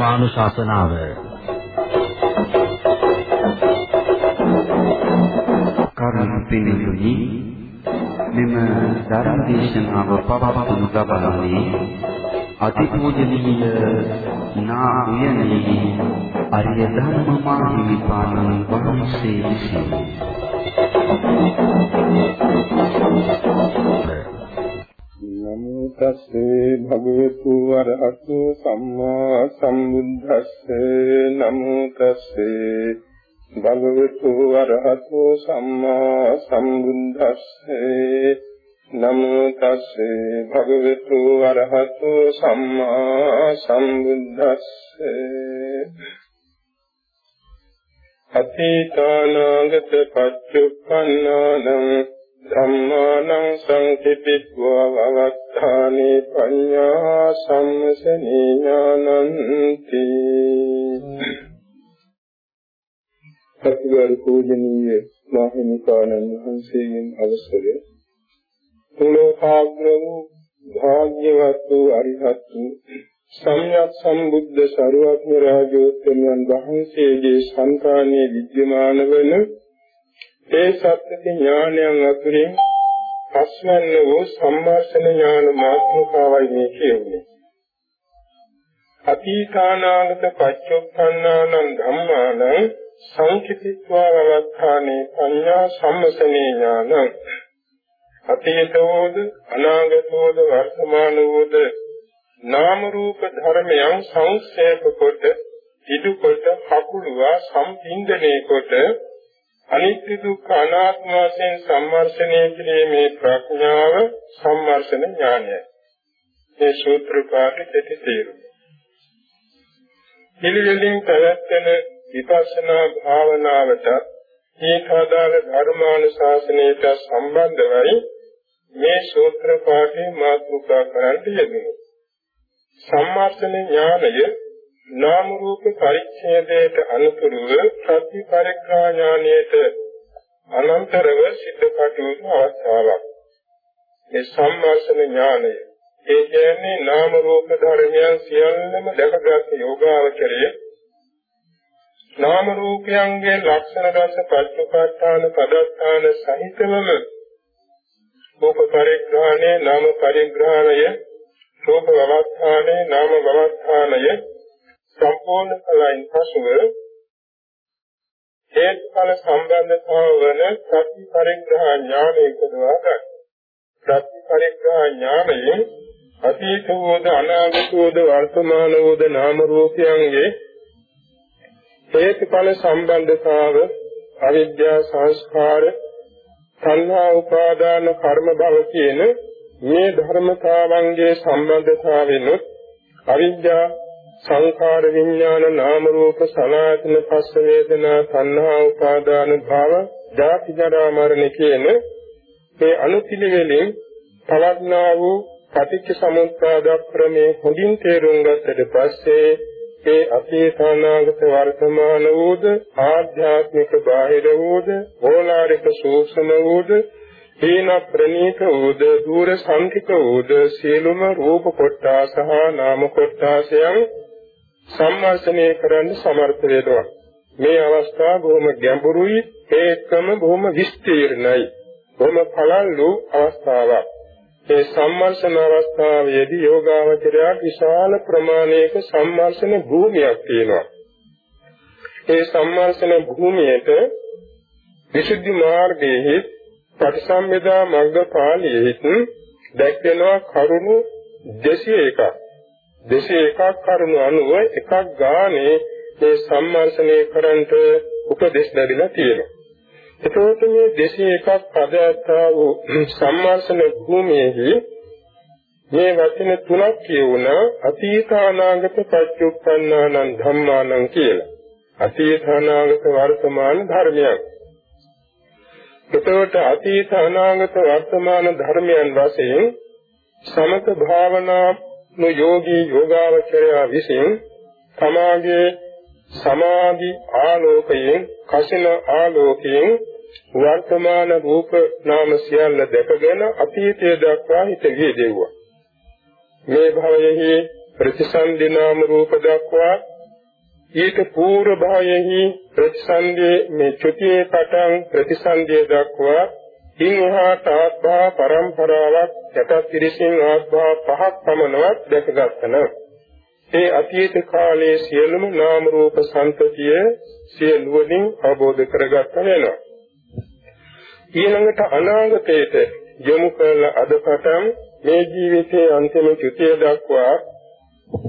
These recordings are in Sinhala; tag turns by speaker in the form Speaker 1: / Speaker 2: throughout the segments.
Speaker 1: ධර්මානුශාසනාව
Speaker 2: කරුණාපිනියුනි මෙම ධර්ම දේශනාව පවත්වනු ලබන්නේ අතිපූජනීය නා උයනේ අරිය ධර්ම මාහිමිපාණන් වහන්සේ විසිනි.
Speaker 3: නමෝ තස්සේ භගවතු වරහතු සම්මා සම්බුද්දස්සේ නමෝ තස්සේ භගවතු වරහතු සම්මා සම්බුද්දස්සේ නමෝ තස්සේ භගවතු වරහතු සම්මා සම්බුද්දස්සේ අතීතානාගත පච්චුප්පන්නානං ධම්මානං සංකිපිත්වා වවත්තානේ පඤ්ඤා සම්මසනේ ඥානන්ති. සත්‍යවල පූජනීය මාහිමිකාණන් වහන්සේගෙන් අවසරය. තුලෝකාග්‍ර වූ භාග්‍යවත් වූ අරිහත් වූ සම්්‍යක් සම්බුද්ධ සරුවක්ම රාජෝත්තමයන් වහන්සේගේ සංකාණයේ විද්‍යමාන වන ඒ සත්‍ය ඥානයන් අතුරින් පස්වන්න වූ සම්මාසන ඥාන මාත්‍රකාවයි මේ කියන්නේ. අතීතානාගත පච්චොප්පන්නානං ධම්මානං සංකිතිත්වා අවස්ථානේ පඤ්ඤා සම්මසනේ ඥානං අතීතෝද අනාගතෝද වර්තමානෝද නාම රූප ධර්මයන් සංක්ෂේප කොට ඉදු කොට හකුළුවා සම්පින්දණය කොට අනිත්‍ය දුක්ඛ අනාත්ම වශයෙන් සම්මර්ෂණය කිරීමේ ප්‍රඥාව සම්මර්ෂණ ඥානයයි. මේ සූත්‍ර පාඨයේ තේරුම. පිළිවෙලින් පැවැත්වෙන විපස්සනා භාවනාවට ඒකාදාල ධර්මානුශාසනයට සම්බන්ධවයි මේ සූත්‍ර පාඨයේ මාතෘකා කරන්න යෙදුණා. සම්මර්ෂණ ඥානය නාම රූප පරිච්ඡේදයට අනුතුරුව සත්‍ය පරිග්‍රහ ඥානයට අනන්තරව සිද්ධ කටයුතු අවස්ථාවක්. මේ සම්මාසන ඥානය ඒ කියන්නේ නාම රූප ධර්මයන් සියල්ලම දැකගත් යෝගාවචරයේ නාම රූපයන්ගේ ලක්ෂණ රස පච්චපට්ඨාන පදස්ථාන සහිතවම රූප පරිග්‍රහණය නාම පරිග්‍රහණය රූප වවස්ථානේ නාම වවස්ථානය සම්පූර්ණ කලයින් පසුව හේතුඵල සම්බන්ධතාව වන සත්‍ය පරිග්‍රහ ඥානය උපදවා ගන්න. සත්‍ය පරිග්‍රහ ඥානයෙන් අතීත වූද අනාගත වූද වර්තමාන වූද නාම රූපයන්ගේ හේතුඵල සම්බන්ධතාව අවිද්‍යා සංස්කාර සංහා උපාදාන කර්ම භව කියන මේ ධර්මතාවන්ගේ සම්බන්ධතාවෙනුත් අවිද්‍යා සංඛාර විඥාන නාම රූප සලආයතන පස්ස වේදනා සංහා උපාදාන භව ජාති ජරා මරණ කියන මේ අනුපිළිවෙලින් පවත්නා වූ පටිච්ච සමුප්පාද ක්‍රමයේ හොඳින් තේරුම් ගත්තට පස්සේ ඒ අතීතානාගත වර්තමාන වූද ආධ්‍යාත්මික බාහිර වූද ඕලාරික සූක්ෂම වූද හේන ප්‍රනීත වූද දූර සංකිත වූද සියලුම රූප කොට්ටාස හා නාම කොට්ටාසයන් සම්මර්ෂණය කරන්න සමර්ථ වෙනවා. මේ අවස්ථාව බොහොම ගැඹුරුයි ඒකම බොහොම විස්තීර්ණයි. බොහොම පළල්ලු අවස්ථාවක්. ඒ සම්මර්ෂණ අවස්ථාවේදී යෝගාවචරය විශාල ප්‍රමාණයක සම්මර්ෂණ භූමියක් තියෙනවා. ඒ සම්මර්ෂණ භූමියට විසුද්ධි මාර්ගයේ ප්‍රතිසම්පදා මග්ගපාළියෙහි දැක්වෙනවා කරුණු 201ක්. 201ක් කරුණු අනුව එකක් ගානේ මේ සම්මර්ෂණය කරන්ට උපදෙස් ලැබිලා තියෙනවා. එතකොට මේ 201ක් පදයත්තා වූ සම්මර්ෂණ භූමියේහි මේ වචන තුනක් කියුණා අතීත අනාගත පච්චුප්පන්නානං ධම්මානං කියලා. අතීත අනාගත වර්තමාන ධර්මයන්. එතකොට අතීත අනාගත වර්තමාන ධර්මයන් වශයෙන් සමත භාවනා යෝගී යෝගාවචරය විසින් තමාගේ සමාධි ආලෝකයෙන් කසින ආලෝකයෙන් වර්තමාන රූප නාම සියල්ල දැකගෙන අතීතය දක්වා හිත විදෙව්වා මේ භවයෙහි ප්‍රතිසන්දි නාම රූප දක්වා ඊට පූර්ව භාවයෙහි ප්‍රතිසන්දියේ මේ චුතියේ පටන් ප්‍රතිසන්දිය දක්වා ඉන් එහාට ආත්මා පරම්පරාවක් යටත් පිරිසින් ආත්මා පහක් පමණවත් දැකගත්තන. ඒ අතීත කාලයේ සියලුම නාම රූප සංතතිය සියලුවලින් අවබෝධ කරගත්ත වෙනවා. ඊළඟට අනාගතයට යොමු කළ අද පටන් මේ ජීවිතයේ අන්තිම චුතිය දක්වා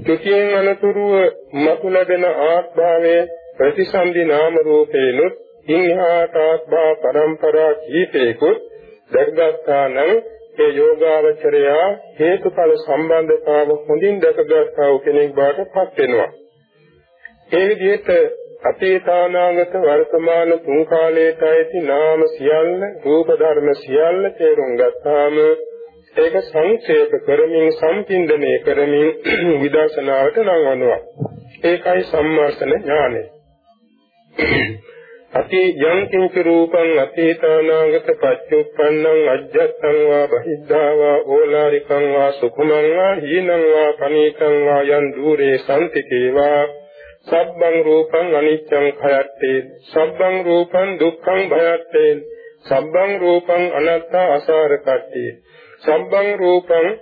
Speaker 3: චුතියෙන් අනතුරුව මතු ලැබෙන ආත්භාවයේ ප්‍රතිසන්දි නාම රූපේනොත් ඉන්හාට ආත්භා පරම්පරා කීපේකුත් දැක්ගත්තා නම් ඒ යෝගාවචරයා හේතුඵල සම්බන්ධතාව හොඳින් දැකගත්තා වූ කෙනෙක් බවට පත් වෙනවා. ඒ විදිහට අතීතානාගත වර්තමාන තුන් කාලයට ඇති නාම සියල්ල රූප ධර්ම සියල්ල තේරුම් ගත්තාම ඒක සංක්ෂේප කරමින් සම්පින්දනය කරමින් විදර්ශනාවට නංවනවා ඒකයි සම්මාසන ඥානය අති යං කිංච රූපං අතීතානාගත පච්චුප්පන්නං අජ්ජත්තං වා බහිද්ධා වා ඕලාරිකං වා සුඛමං වා හීනං වා පනීතං වා යන් দূරේ සම්තිකේවා සබ්බං රූපං අනිච්ඡං khයත්තේ සබ්බං රූපං දුක්ඛං භයත්තේ සබ්බං රූපං අනත්තා අසාරකත්තේ සබ්බං රූපං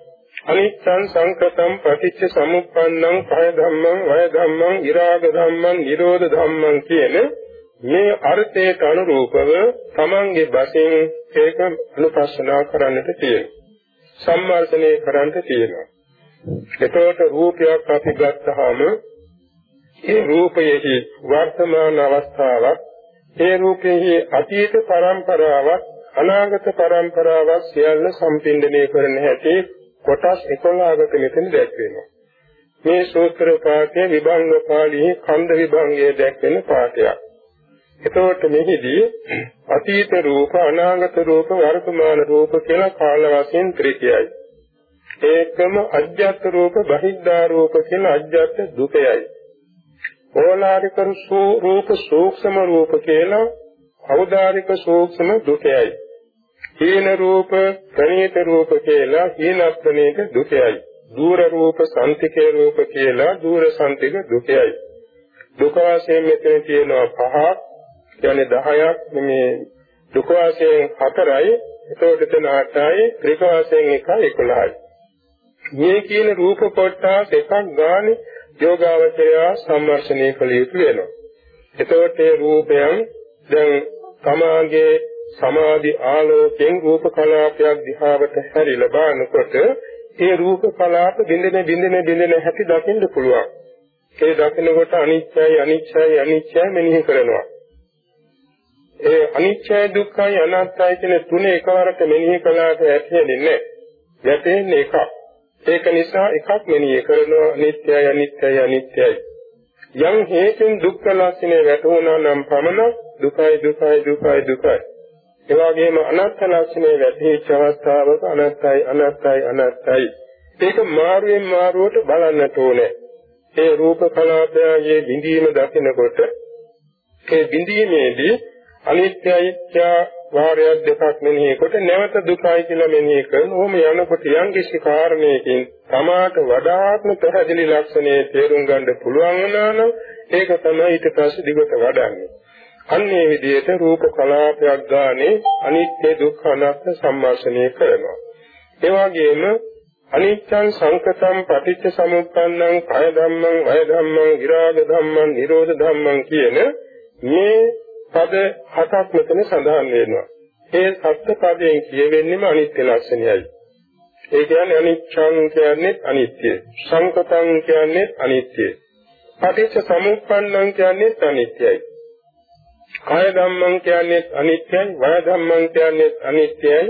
Speaker 3: අනිච්ඡං සංකතං පටිච්ච සමුප්පන්නං භය ධම්මං වය ධම්මං විරාග ධම්මං නිරෝධ ධම්මං කියන මේ අර්ථයට අනුරූපව තමන්ගේ බසින් ඒක අනුපස්සනා කරන්නට තියෙනවා සම්මාර්ථනය කරන්නට තියෙනවා එතකොට රූපයක් අපි ගත්තාම ඒ රූපයේ වර්තමාන අවස්ථාවක් ඒ රූපයේ අතීත පරම්පරාවක් අනාගත පරම්පරාවක් සියල්ල සම්පින්දනය කරන හැටි කොටස් 11කට මෙතන දැක්වෙනවා. මේ සූත්‍ර පාඨයේ විභංග පාළියේ ඛණ්ඩ විභංගයේ දැක්වෙන පාඨයක්. එතකොට මෙහිදී අතීත රූප අනාගත රූප වර්තමාන රූප කියලා කාල වශයෙන් ත්‍රිකයයි. ඒකම අජ්ජත් රූප බහිද්ධා රූප කියලා අජ්ජත් දුකයයි. ඕලාරික රූප සූක්ෂම රූප කියලා අවදාරික සූක්ෂම දුකයි. හීන රූප ප්‍රණීත රූප කියලා හීන ප්‍රණීත දුකයි. දූර රූප සම්තිකේ රූප කියලා දූර සම්තික දුකයි. දුක වශයෙන් මෙතන තියෙනවා පහක් කියන්නේ 10ක් මේ දුක වශයෙන් 4යි එතකොට එතන 8යි ත්‍රික වශයෙන් 1යි 11යි. මේ කියන රූප කොටස් එකක් ගානේ යෝගාවචරය සම්වර්ෂණය කළ යුතු වෙනවා. එතකොට මේ රූපයන් දැන් තමාගේ සමාධි ආලෝකයෙන් රූප කලාපයක් දිහාවට හැරිලා බලනකොට ඒ රූප කලාප බින්දෙන බින්දෙන බින්දෙන හැටි දකින්න පුළුවන්. ඒ දකිනකොට අනිත්‍යයි අනිත්‍යයි අනිත්‍යයි මෙනෙහි කරනවා. ඒ අනිත්‍යයි දුක්ඛයි අනාත්තයි කියන තුන එකවරට මෙනෙහි කළාට ඇතිෙන්නේ නැහැ. වැටෙන්නේ එකක්. ඒක නිසා එකක් මෙනෙහි කරනවා අනිත්‍යයි අනිත්‍යයි අනිත්‍යයි. යම් හේතුන් දුක්ඛ ලක්ෂණය වැටුණා නම් පමණ දුකයි දුකයි දුකයි දුකයි. ඒ වගේම අනාත්ම ලක්ෂණය වැටහිච්ච අවස්ථාවක අනාත්තයි අනාත්තයි අනාත්තයි. ඒක මාරුවෙන් මාරුවට බලන්නට ඕනේ. ඒ රූප කලාපයේ බිඳීම දකිනකොට ඒ බිඳීමේදී අනිත්‍යයි වාරයක් දෙකක් මෙනෙහි කොට නැවත දුකයි කියලා මෙනෙහි කරන ඕම යනකොට යම් කිසි කාරණයකින් තමාට වඩාත්ම පැහැදිලි ලක්ෂණේ තේරුම් ගන්න පුළුවන් නම් ඒක තමයි ඊට පස්සේ දිගට වඩන්නේ. අන්නේ විදිහට රූප කලාපයක් ගානේ අනිත්‍ය දුක්ඛ අනාත්ම සම්මාසනය කරනවා. ඒ වගේම අනිච්ඡං සංකතං පටිච්ච සමුප්පන්නං කය ධම්මං වය ධම්මං විරාග ධම්මං නිරෝධ ධම්මං කියන මේ පද හතක් මෙතන සඳහන් වෙනවා. ඒ සත්‍ය පදයෙන් කියවෙන්නේම අනිත්‍ය ලක්ෂණයයි. ඒ කියන්නේ අනිච්ඡං කියන්නේ අනිත්‍යයි. සංකතං කියන්නේ අනිත්‍යයි. පටිච්ච සමුප්පන්නං කියන්නේ අනිත්‍යයි. කාය ධම්මං කියන්නේ අනිත්‍යයි, වය ධම්මං කියන්නේ අනිත්‍යයි,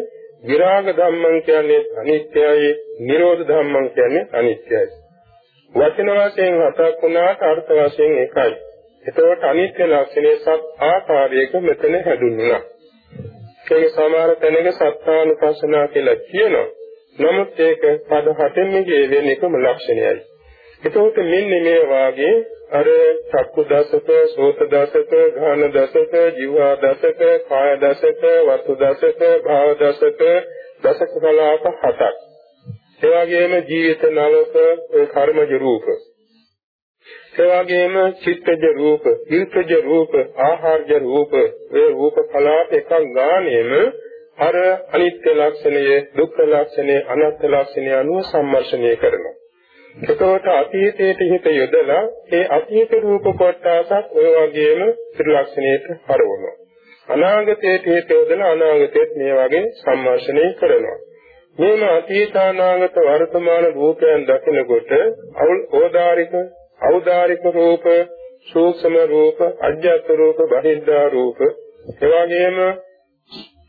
Speaker 3: විරාග ධම්මං කියන්නේ අනිත්‍යයි, නිරෝධ ධම්මං කියන්නේ අනිත්‍යයි. වචන වශයෙන් හතක් වුණාට අර්ථ වශයෙන් එකයි. එතකොට අනිත්‍ය ලක්ෂණය සත් ආකාරයක මෙතන හැදුන්නා. ඒක සමහර තැනක සත්‍යානුපස්සනා කියලා කියනවා. නමුත් ඒක පද හතෙන්ම වෙන එකම ලක්ෂණයයි. එතකොට මෙන්න මේ වාගේ අර චක්කු දසක, සෝත දසක, ගාන දසක, ජීවා දසක, කාය දසක, වස්තු දසක, භාව දසක, දසක කලාප හතක්. ඒ වගේම ජීවිත නවක කර්මජ රූප ඒ වගේම චිත්තජ රූප, ඊර්තජ රූප, ආහාරජ රූප, ඒ රූප කලාප එකක් ගානේම අර අනිත්‍ය ලක්ෂණය, දුක්ඛ ලක්ෂණය, අනාත්ම ලක්ෂණය අනුව සම්මර්ෂණය කරනවා. එතකොට අතීතයට හිත යොදලා ඒ අතීත රූප කොටසත් ඔය වගේම ත්‍රිලක්ෂණයට හරවනවා. අනාගතයට හිත යොදලා අනාගතයේත් මේ වගේ සම්මර්ෂණය කරනවා. මේම අතීත අනාගත වර්තමාන රූපයන් දකිනකොට ඕදාරික ඖදාරික රූප සූක්ෂම රූප අජ්ජත් රූප බහිද්ධා රූප. එවාගෙම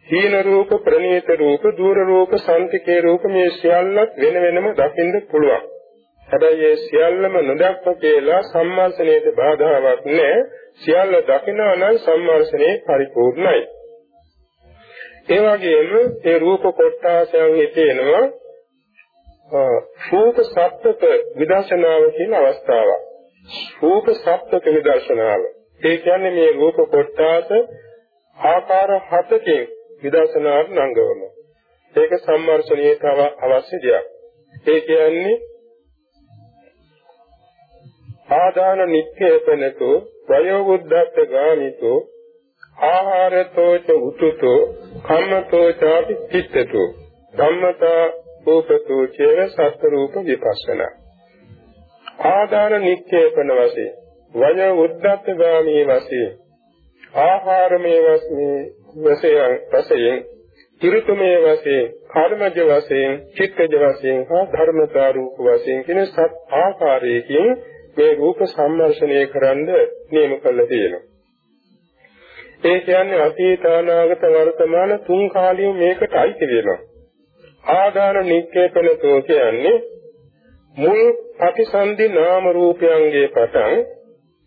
Speaker 3: හීන රූප ප්‍රනීත රූප දූර රූප සංතිකේ රූප මේ සියල්ලත් වෙන වෙනම දකින්න පුළුවන්. හැබැයි ඒ සියල්ලම නොදක්ව කියලා සම්මාසනයේට බාධාවක් නැහැ සියල්ල දකිනවා නම් සම්මාසනයේ පරිපූර්ණයි. ඒ වගේම ඒ රූප කොටාසයන් හිතේනවා රූප සත්‍යක විදර්ශනාව කියන අවස්ථාවක්. රූප සත්‍යක විදර්ශනාව. ඒ කියන්නේ මේ රූප කොටාස ආකාර හතකින් විදර්ශනාවට නංගවනවා. ඒක සම්මර්ෂණීය තව අවශ්‍ය දෙයක්. ඒ කියන්නේ ආදාන නිත්‍යපනතෝ වයෝවුද්ධත්ත ගාමිතෝ ආහාරතෝච උතුතෝ කම්මතෝ ചാපි චිත්තතෝ ධම්මතා රූපතෝ චේව සත්‍ය රූප විපස්සනා ආදාන නිත්‍යපන වශයෙන් වය උද්දත්ත ගාමී වශයෙන් ආහාරමේ වශයෙන් වශයෙන් ඍතුමේ වශයෙන් කර්මජ වශයෙන් චිත්තජ වශයෙන් හා ධර්මතා රූප වශයෙන් කියන සත් ආකාරයකින් මේ රූප සම්මර්ෂණය කරන්න නියම කළ තියෙනවා ඒ කියන්නේ අතීත අනාගත වර්තමාන තුන් කාලියම මේකට අයිති වෙනවා. ආදාන නික්කේපනතෝ කියන්නේ මුල් ප්‍රතිසන්දි නාම රූපයන්ගේ පටන්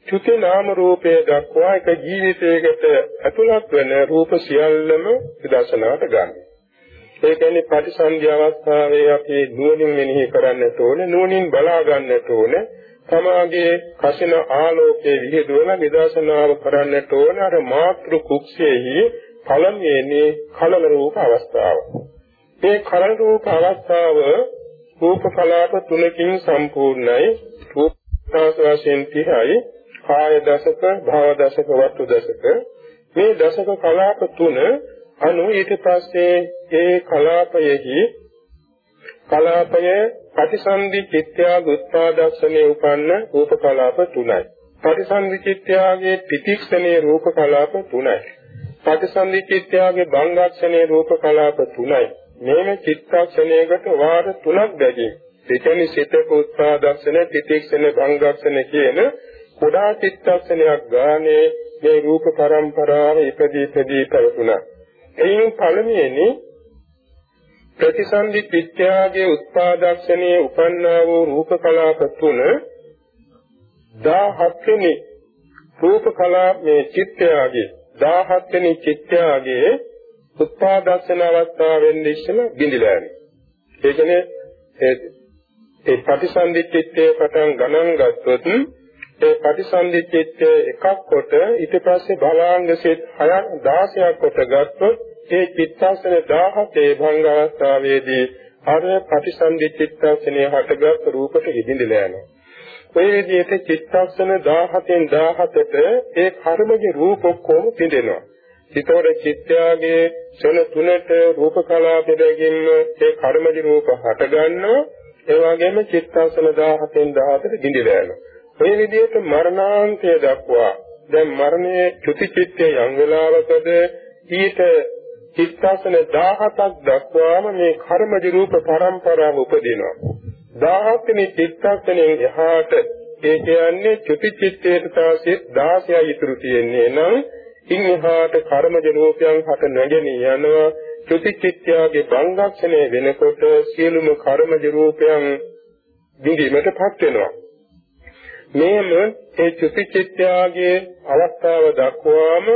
Speaker 3: චුති නාම රූපයේ දක්වා එක ජීවිතයකට ඇතුළත් වෙන රූප සියල්ලම විදර්ශනාට ගන්න. ඒ කියන්නේ ප්‍රතිසන්දි අවස්ථාවේ අපි නුවණින් මෙනෙහි කරන්නට ඕනේ නුවණින් බලා ගන්නට ඕනේ තමාගේ කසින ආලෝකයේ විහිදුවන විදර්ශනාව කරන්නට ඕන අර මාතෘ කුක්ෂයේහි පළමුවෙනි කලල රූප අවස්ථාව. මේ කලල රූප අවස්ථාව රූප කලාප තුනකින් සම්පූර්ණයි. රූප වශයෙන් 30යි කාය දශක, භව දශක, වස්තු දශක. මේ දශක කලාප තුන අනු ඊට පස්සේ ඒ කලාපයෙහි කලාපය ප්‍රතිසන්දි චිත්‍යාග උත්පාදක්ෂණේ උපන්න රූප කලාප තුනයි. ප්‍රතිසන්දි චිත්‍යාගේ පිතික්ෂණේ රූප කලාප තුනයි. ප්‍රතිසන්දි චිත්‍යාගේ භංගක්ෂණේ රූප කලාප තුනයි. මේන චිත්තක්ෂණයකට වාර තුනක් දැකීම. ඒ කියන්නේ සිතක උත්පාදක්ෂණ, පිතික්ෂණ, භංගක්ෂණ කියන කුඩා චිත්තක්ෂණයක් ගානේ මේ රූප පරම්පරාව ඉපදී ඉපදී පැවතුණා. එයින් පළමුවෙනි ප්‍රතිසන්දි චිත්‍යාගේ උත්පාදක්ෂණයේ උපන්නා වූ රූප කලාප තුන 17 වෙනි රූප කලාපයේ චිත්‍යාගේ 17 වෙනි චිත්‍යාගේ උත්පාදක්ෂණ අවස්ථාවෙන් ඉස්සෙම බිඳිලා යනවා. ඒ කියන්නේ ඒ ප්‍රතිසන්දි චිත්තයේ පටන් ගණන් ගත්තොත් ඒ ප්‍රතිසන්දි චිත්තය එකක් කොට ඊට පස්සේ බලාංග සිත් 6 16ක් කොට ගත්තොත් ඒ චිත්තක්ෂණ 17 භංග අවස්ථාවේදී අර ප්‍රතිසන්දි චිත්තක්ෂණයේ හටගත් රූපට හිඳිලා යනවා. ඔය විදිහට චිත්තක්ෂණ 17න් 17ට ඒ කර්මජ රූප ඔක්කොම පිඳෙනවා. චිතවර චිත්‍යාගේ සන තුනට රූප කලාපෙදකින් ඒ කර්මජ රූප හට ගන්නවා. ඒ වගේම චිත්තක්ෂණ 17න් 18ට බිඳිලා යනවා. ඔය විදිහට මරණාන්තය දක්වා දැන් මරණයේ චුති චිත්තය යම් වෙලාවකද ඊට චිත්තසන 17ක් දක්වාම මේ කර්මජ රූප පරම්පරාව උපදිනවා. 17 වෙනි චිත්තසනෙන් එහාට ඒ කියන්නේ චුති චිත්තයට තාසේ 16යි ඉතුරු තියෙන්නේ නම් ඉන් එහාට කර්මජ රූපයන් හට නැගෙන යනවා. චුති චිත්තයාගේ බංගක්ෂණය වෙනකොට සියලුම කර්මජ රූපයන් දිගීමටපත් වෙනවා. මේම ඒ චුති චිත්තයාගේ අවස්ථාව දක්වාම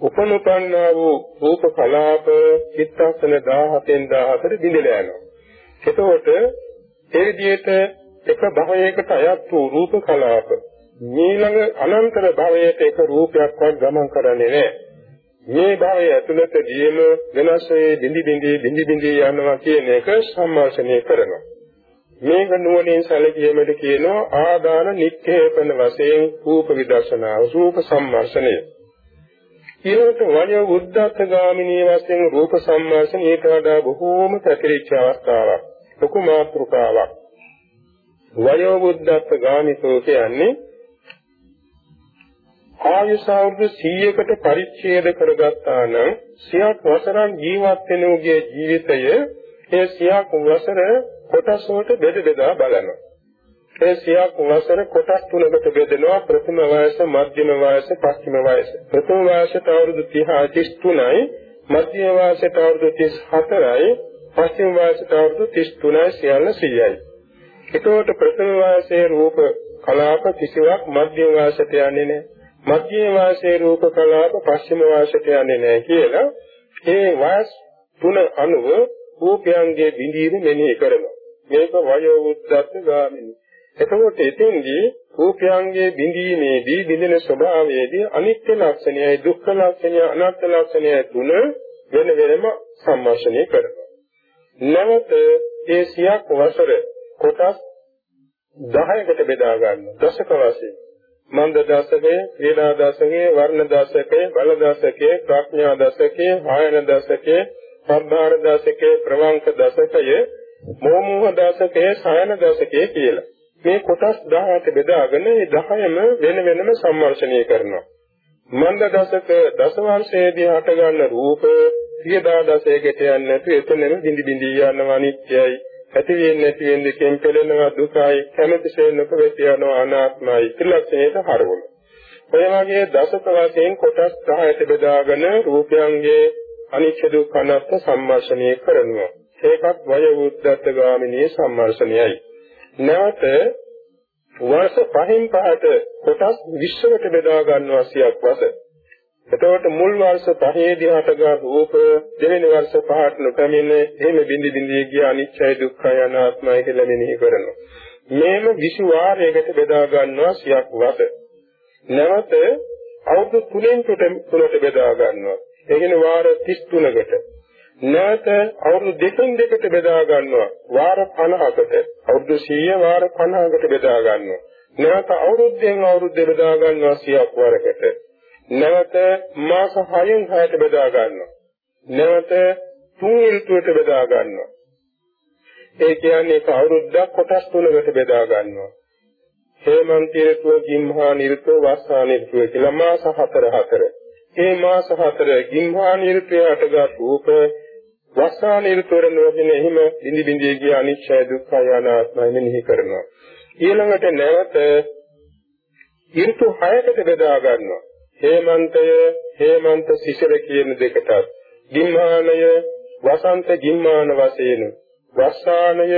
Speaker 3: උපනුපන්නා වූ රූප කලාප චිත්තක්ෂණ 17න් 14 බිඳලා යනවා. එතකොට ඒ විදිහට එක භවයකට අයත් වූ රූප කලාප ඊළඟ අනන්තර භවයට එක රූපයක්වත් ගමන් කරන්නේ නැහැ. මේ භවය ඇතුළතදීම වෙනස් වේ බිඳි බිඳි බිඳි බිඳි යනවා කියන එක සම්මාසනය කරනවා. මේක නුවණින් සැලකීමට කියනවා ආදාන නික්කේපන වශයෙන් රූප විදර්ශනාව රූප සම්මර්ෂණය. ඊළඟට වය උද්දත්ත ගාමිනී වශයෙන් රූප සම්මර්ෂණයට වඩා බොහෝම පැතිරිච්ච අවස්ථාවක්. ලොකු මාත්‍රකාවක්. වය උද්දත්ත ගාමිතෝ කියන්නේ ආයුෂාවුරුදු 100කට පරිච්ඡේද කරගත්තා නම් සියක් වසරක් ජීවත් වෙන උගේ ජීවිතය ඒ සියක් වසර කොටස් වලට බෙද බෙදා බලනවා. ඒ සියක් වසර කොටස් තුනකට බෙදෙනවා ප්‍රථම වයස, මධ්‍යම වයස, පස්චිම වයස. ප්‍රථම වයසට අවුරුදු 30 33යි, මධ්‍යම වයසට අවුරුදු 34යි, පස්චිම වයසට අවුරුදු 33යි සියල්ල 100යි. එතකොට ප්‍රථම වයසේ රූප කලාප කිසිවක් මධ්‍යම වයසට යන්නේ නැහැ. මධ්‍යම වාසයේ රූප කලාප පස්චිම වාසයට යන්නේ නැහැ කියලා ඒ වයස් තුන අනුව රූපයන්ගේ බිඳීම මෙනෙහි කරනවා. මේක වයෝ උද්දත් ගාමිනී. එතකොට එතෙන්දී රූපයන්ගේ බිඳීමේදී බිඳෙන ස්වභාවයේදී අනිත්‍ය ලක්ෂණයයි දුක්ඛ ලක්ෂණය අනාත්ම ලක්ෂණය තුන වෙන වෙනම සම්මාසනය කරනවා. නැවත ඒ සියක් වසර කොටස් 10කට බෙදා ගන්නවා. දශක වශයෙන්. මන්ද දශකය, ක්‍රීඩා දශකය, වර්ණ දශකය, බල දශකය, ප්‍රඥා දශකය, ආයන දශකය, සද්ධාර දශකය, ප්‍රවංක දශකය, මෝමෝහ දශකය, සයන දශකය කියලා. මේ කොටස් 10ට බෙදාගෙන මේ 10ම වෙන වෙනම සම්මර්ෂණය කරනවා. මන්ද දශක දසවර්ෂයේදී හටගන්න රූප 10000 දශකයකට යන්නේ නැතු එතනම බිඳි බිඳි යනවා අනිත්‍යයි ඇති වෙන්නේ නැති වෙන දෙකෙන් පෙළෙනවා දුකයි කැමැතිසේ නොකෙති යනවා අනාත්මයි ත්‍රිලක්ෂණයට හරවන. ඔය වගේ දසක වශයෙන් කොටස් 10ට බෙදාගෙන රූපයන්ගේ අනිත්‍ය දුක්ඛ අනාත්ම සම්මර්ෂණය කරනවා. ඒකත් වය උද්දත්ත ගාමිනී සම්මර්ෂණයයි. නැවත වර්ෂ පහෙන් පහට කොටස් 20කට බෙදා ගන්නවා සියක් වශයෙන්. එතකොට මුල් වර්ෂ පහේදී හටගත් රූප දෙවෙනි වර්ෂ පහට නොපැමිණ එහෙම බිඳි බිඳි ගිය අනිත්‍යයි දුක්ඛයි අනාත්මයි කියලා මෙනෙහි කරනවා. මේම විසු වාරයකට බෙදා ගන්නවා සියක් වත. නැවත අවුරුදු තුනෙන් තුනට බෙදා ගන්නවා. ඒ කියන්නේ වාර 33කට. නැවත අවුරුදු දෙකෙන් දෙකට බෙදා ගන්නවා. වාර 50කට. අවුරුදු 100 වාර 50කට බෙදා ගන්නවා. නැවත අවුරුද්දෙන් අවුරුද්ද බෙදා ගන්නවා සියක් වරකට. නැවත මාස 6න් 6ට බෙදා ගන්නවා. නැවත තුන් ඍතුවට බෙදා ගන්නවා. ඒ කියන්නේ ඒක අවුරුද්දක් කොටස් තුනකට බෙදා ගන්නවා. හේමන්ත ඍතුව, ගිම්හා ඍතුව, වර්ෂා ඍතුව කියලා මාස 4 4. මේ මාස 4 ගිම්හා ඍතුවේ අටගත් රූප වර්ෂා ඍතුවර නොගෙන එහිම බිඳි බිඳි ගිය අනිච්චය දුක්ඛය අනාත්මයි මෙනෙහි කරනවා. ඊළඟට නැවත ඍතු 6කට බෙදා ගන්නවා. හේමන්තය හේමන්ත සිසිර කියන දෙකටත් ගිම්හානය වසන්ත ගිම්මාන වශයෙන් වස්සානය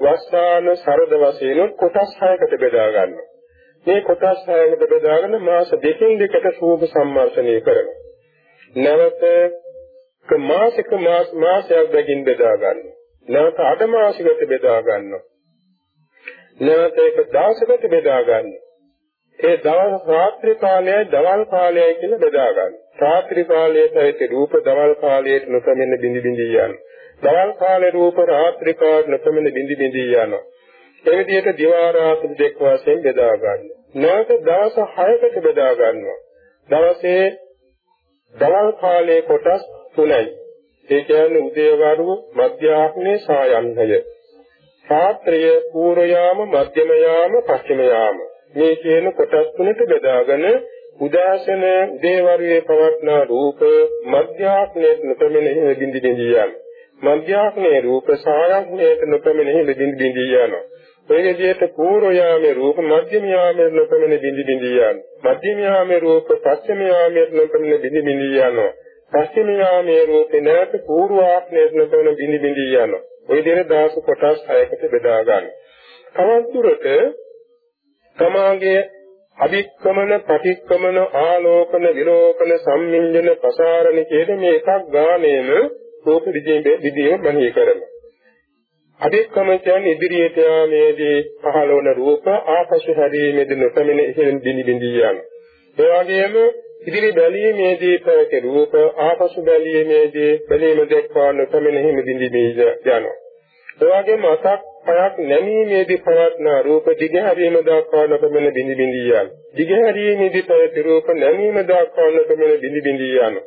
Speaker 3: වස්සාන සරද වශයෙන් කොටස් 6කට බෙදා ගන්නවා. මේ කොටස් 6කට බෙදාගෙන මාස දෙකකින් දෙකට සූප සම්මර්ෂණය කරනවා. නැවත මාසික මාස මාසයක් දෙකින් බෙදා ගන්නවා. නැවත අඩ මාසිකට බෙදා ගන්නවා. නැවත එක දවසකට බෙදා ගන්නවා. ඒ දවල් රාත්‍රී කාලයයි දවල් කාලයයි කියලා බෙදා ගන්න. රාත්‍රී කාලයේ පැවති රූප දවල් කාලයේ නොපෙනෙන බිඳි බිඳි යනවා. දවල් කාලේ රූප රාත්‍රී කාලේ නොපෙනෙන බිඳි බිඳි යනවා. ඒ විදිහට දිවා රාත්‍රී දෙක වශයෙන් බෙදා ගන්න. නැවත දවස් 6කට බෙදා ගන්නවා. දවසේ දවල් කාලයේ කොටස් 3යි. ඒ කියන්නේ උදේවරුව, මධ්‍යාහ්නේ, සායන්හය. රාත්‍රිය පූර්ව යාම, මධ්‍යම යාම, පස්චිම යාම. මේ කියන කොටස් තුනට බෙදාගෙන උදාසන දේවරුවේ පවත්නා රූප මධ්‍යාත්මයට නොපෙනෙන බින්දි බින්දි යන. මධ්‍යාත්මයේ රූප සායඥයට නොපෙනෙන බින්දි බින්දි යන. ඔය විදිහට පූර්ව යාමේ රූප මධ්‍යම යාමේ නොපෙනෙන බින්දි බින්දි යන. මධ්‍යම යාමේ රූප පස්චම යාමේ නොපෙනෙන බින්දි බින්දි යන. පස්චම යාමේ රූප නැවත පූර්ව ආත්මයට නොපෙනෙන බින්දි බින්දි යන. ඔය විදිහට දාස කොටස් 6කට බෙදා ගන්න. තවත් දුරට තමාගේ අභික්කමන ප්‍රතික්කමන ආලෝකන විලෝකන සම්මින්ජන ප්‍රසාරණ කියන මේ එකක් ගානේම රූප විදීමේ විදීම මනිය කරනවා. අභික්කම කියන්නේ ඉදිරියට යාමේදී පහළ වන රූප ආපසු හැරීමේදී නොපෙනෙන ඉහෙන් බිනි බිනි යන. ඒ වගේම ඉදිරි බැලීමේදී පැවති රූප ආපසු බැලීමේදී බැලීම දක්වා නොපෙනෙන හිම බිනි බිනි යනවා. ඒ වගේම අසක් පයක් නැමීමේදී පවත්නා රූප දිගහැරීම දක්වාන පමණ බිනි බිනි යන. දිගහැරීමේදී පැවති රූප නැමීම දක්වාන පමණ බිනි බිනි යන.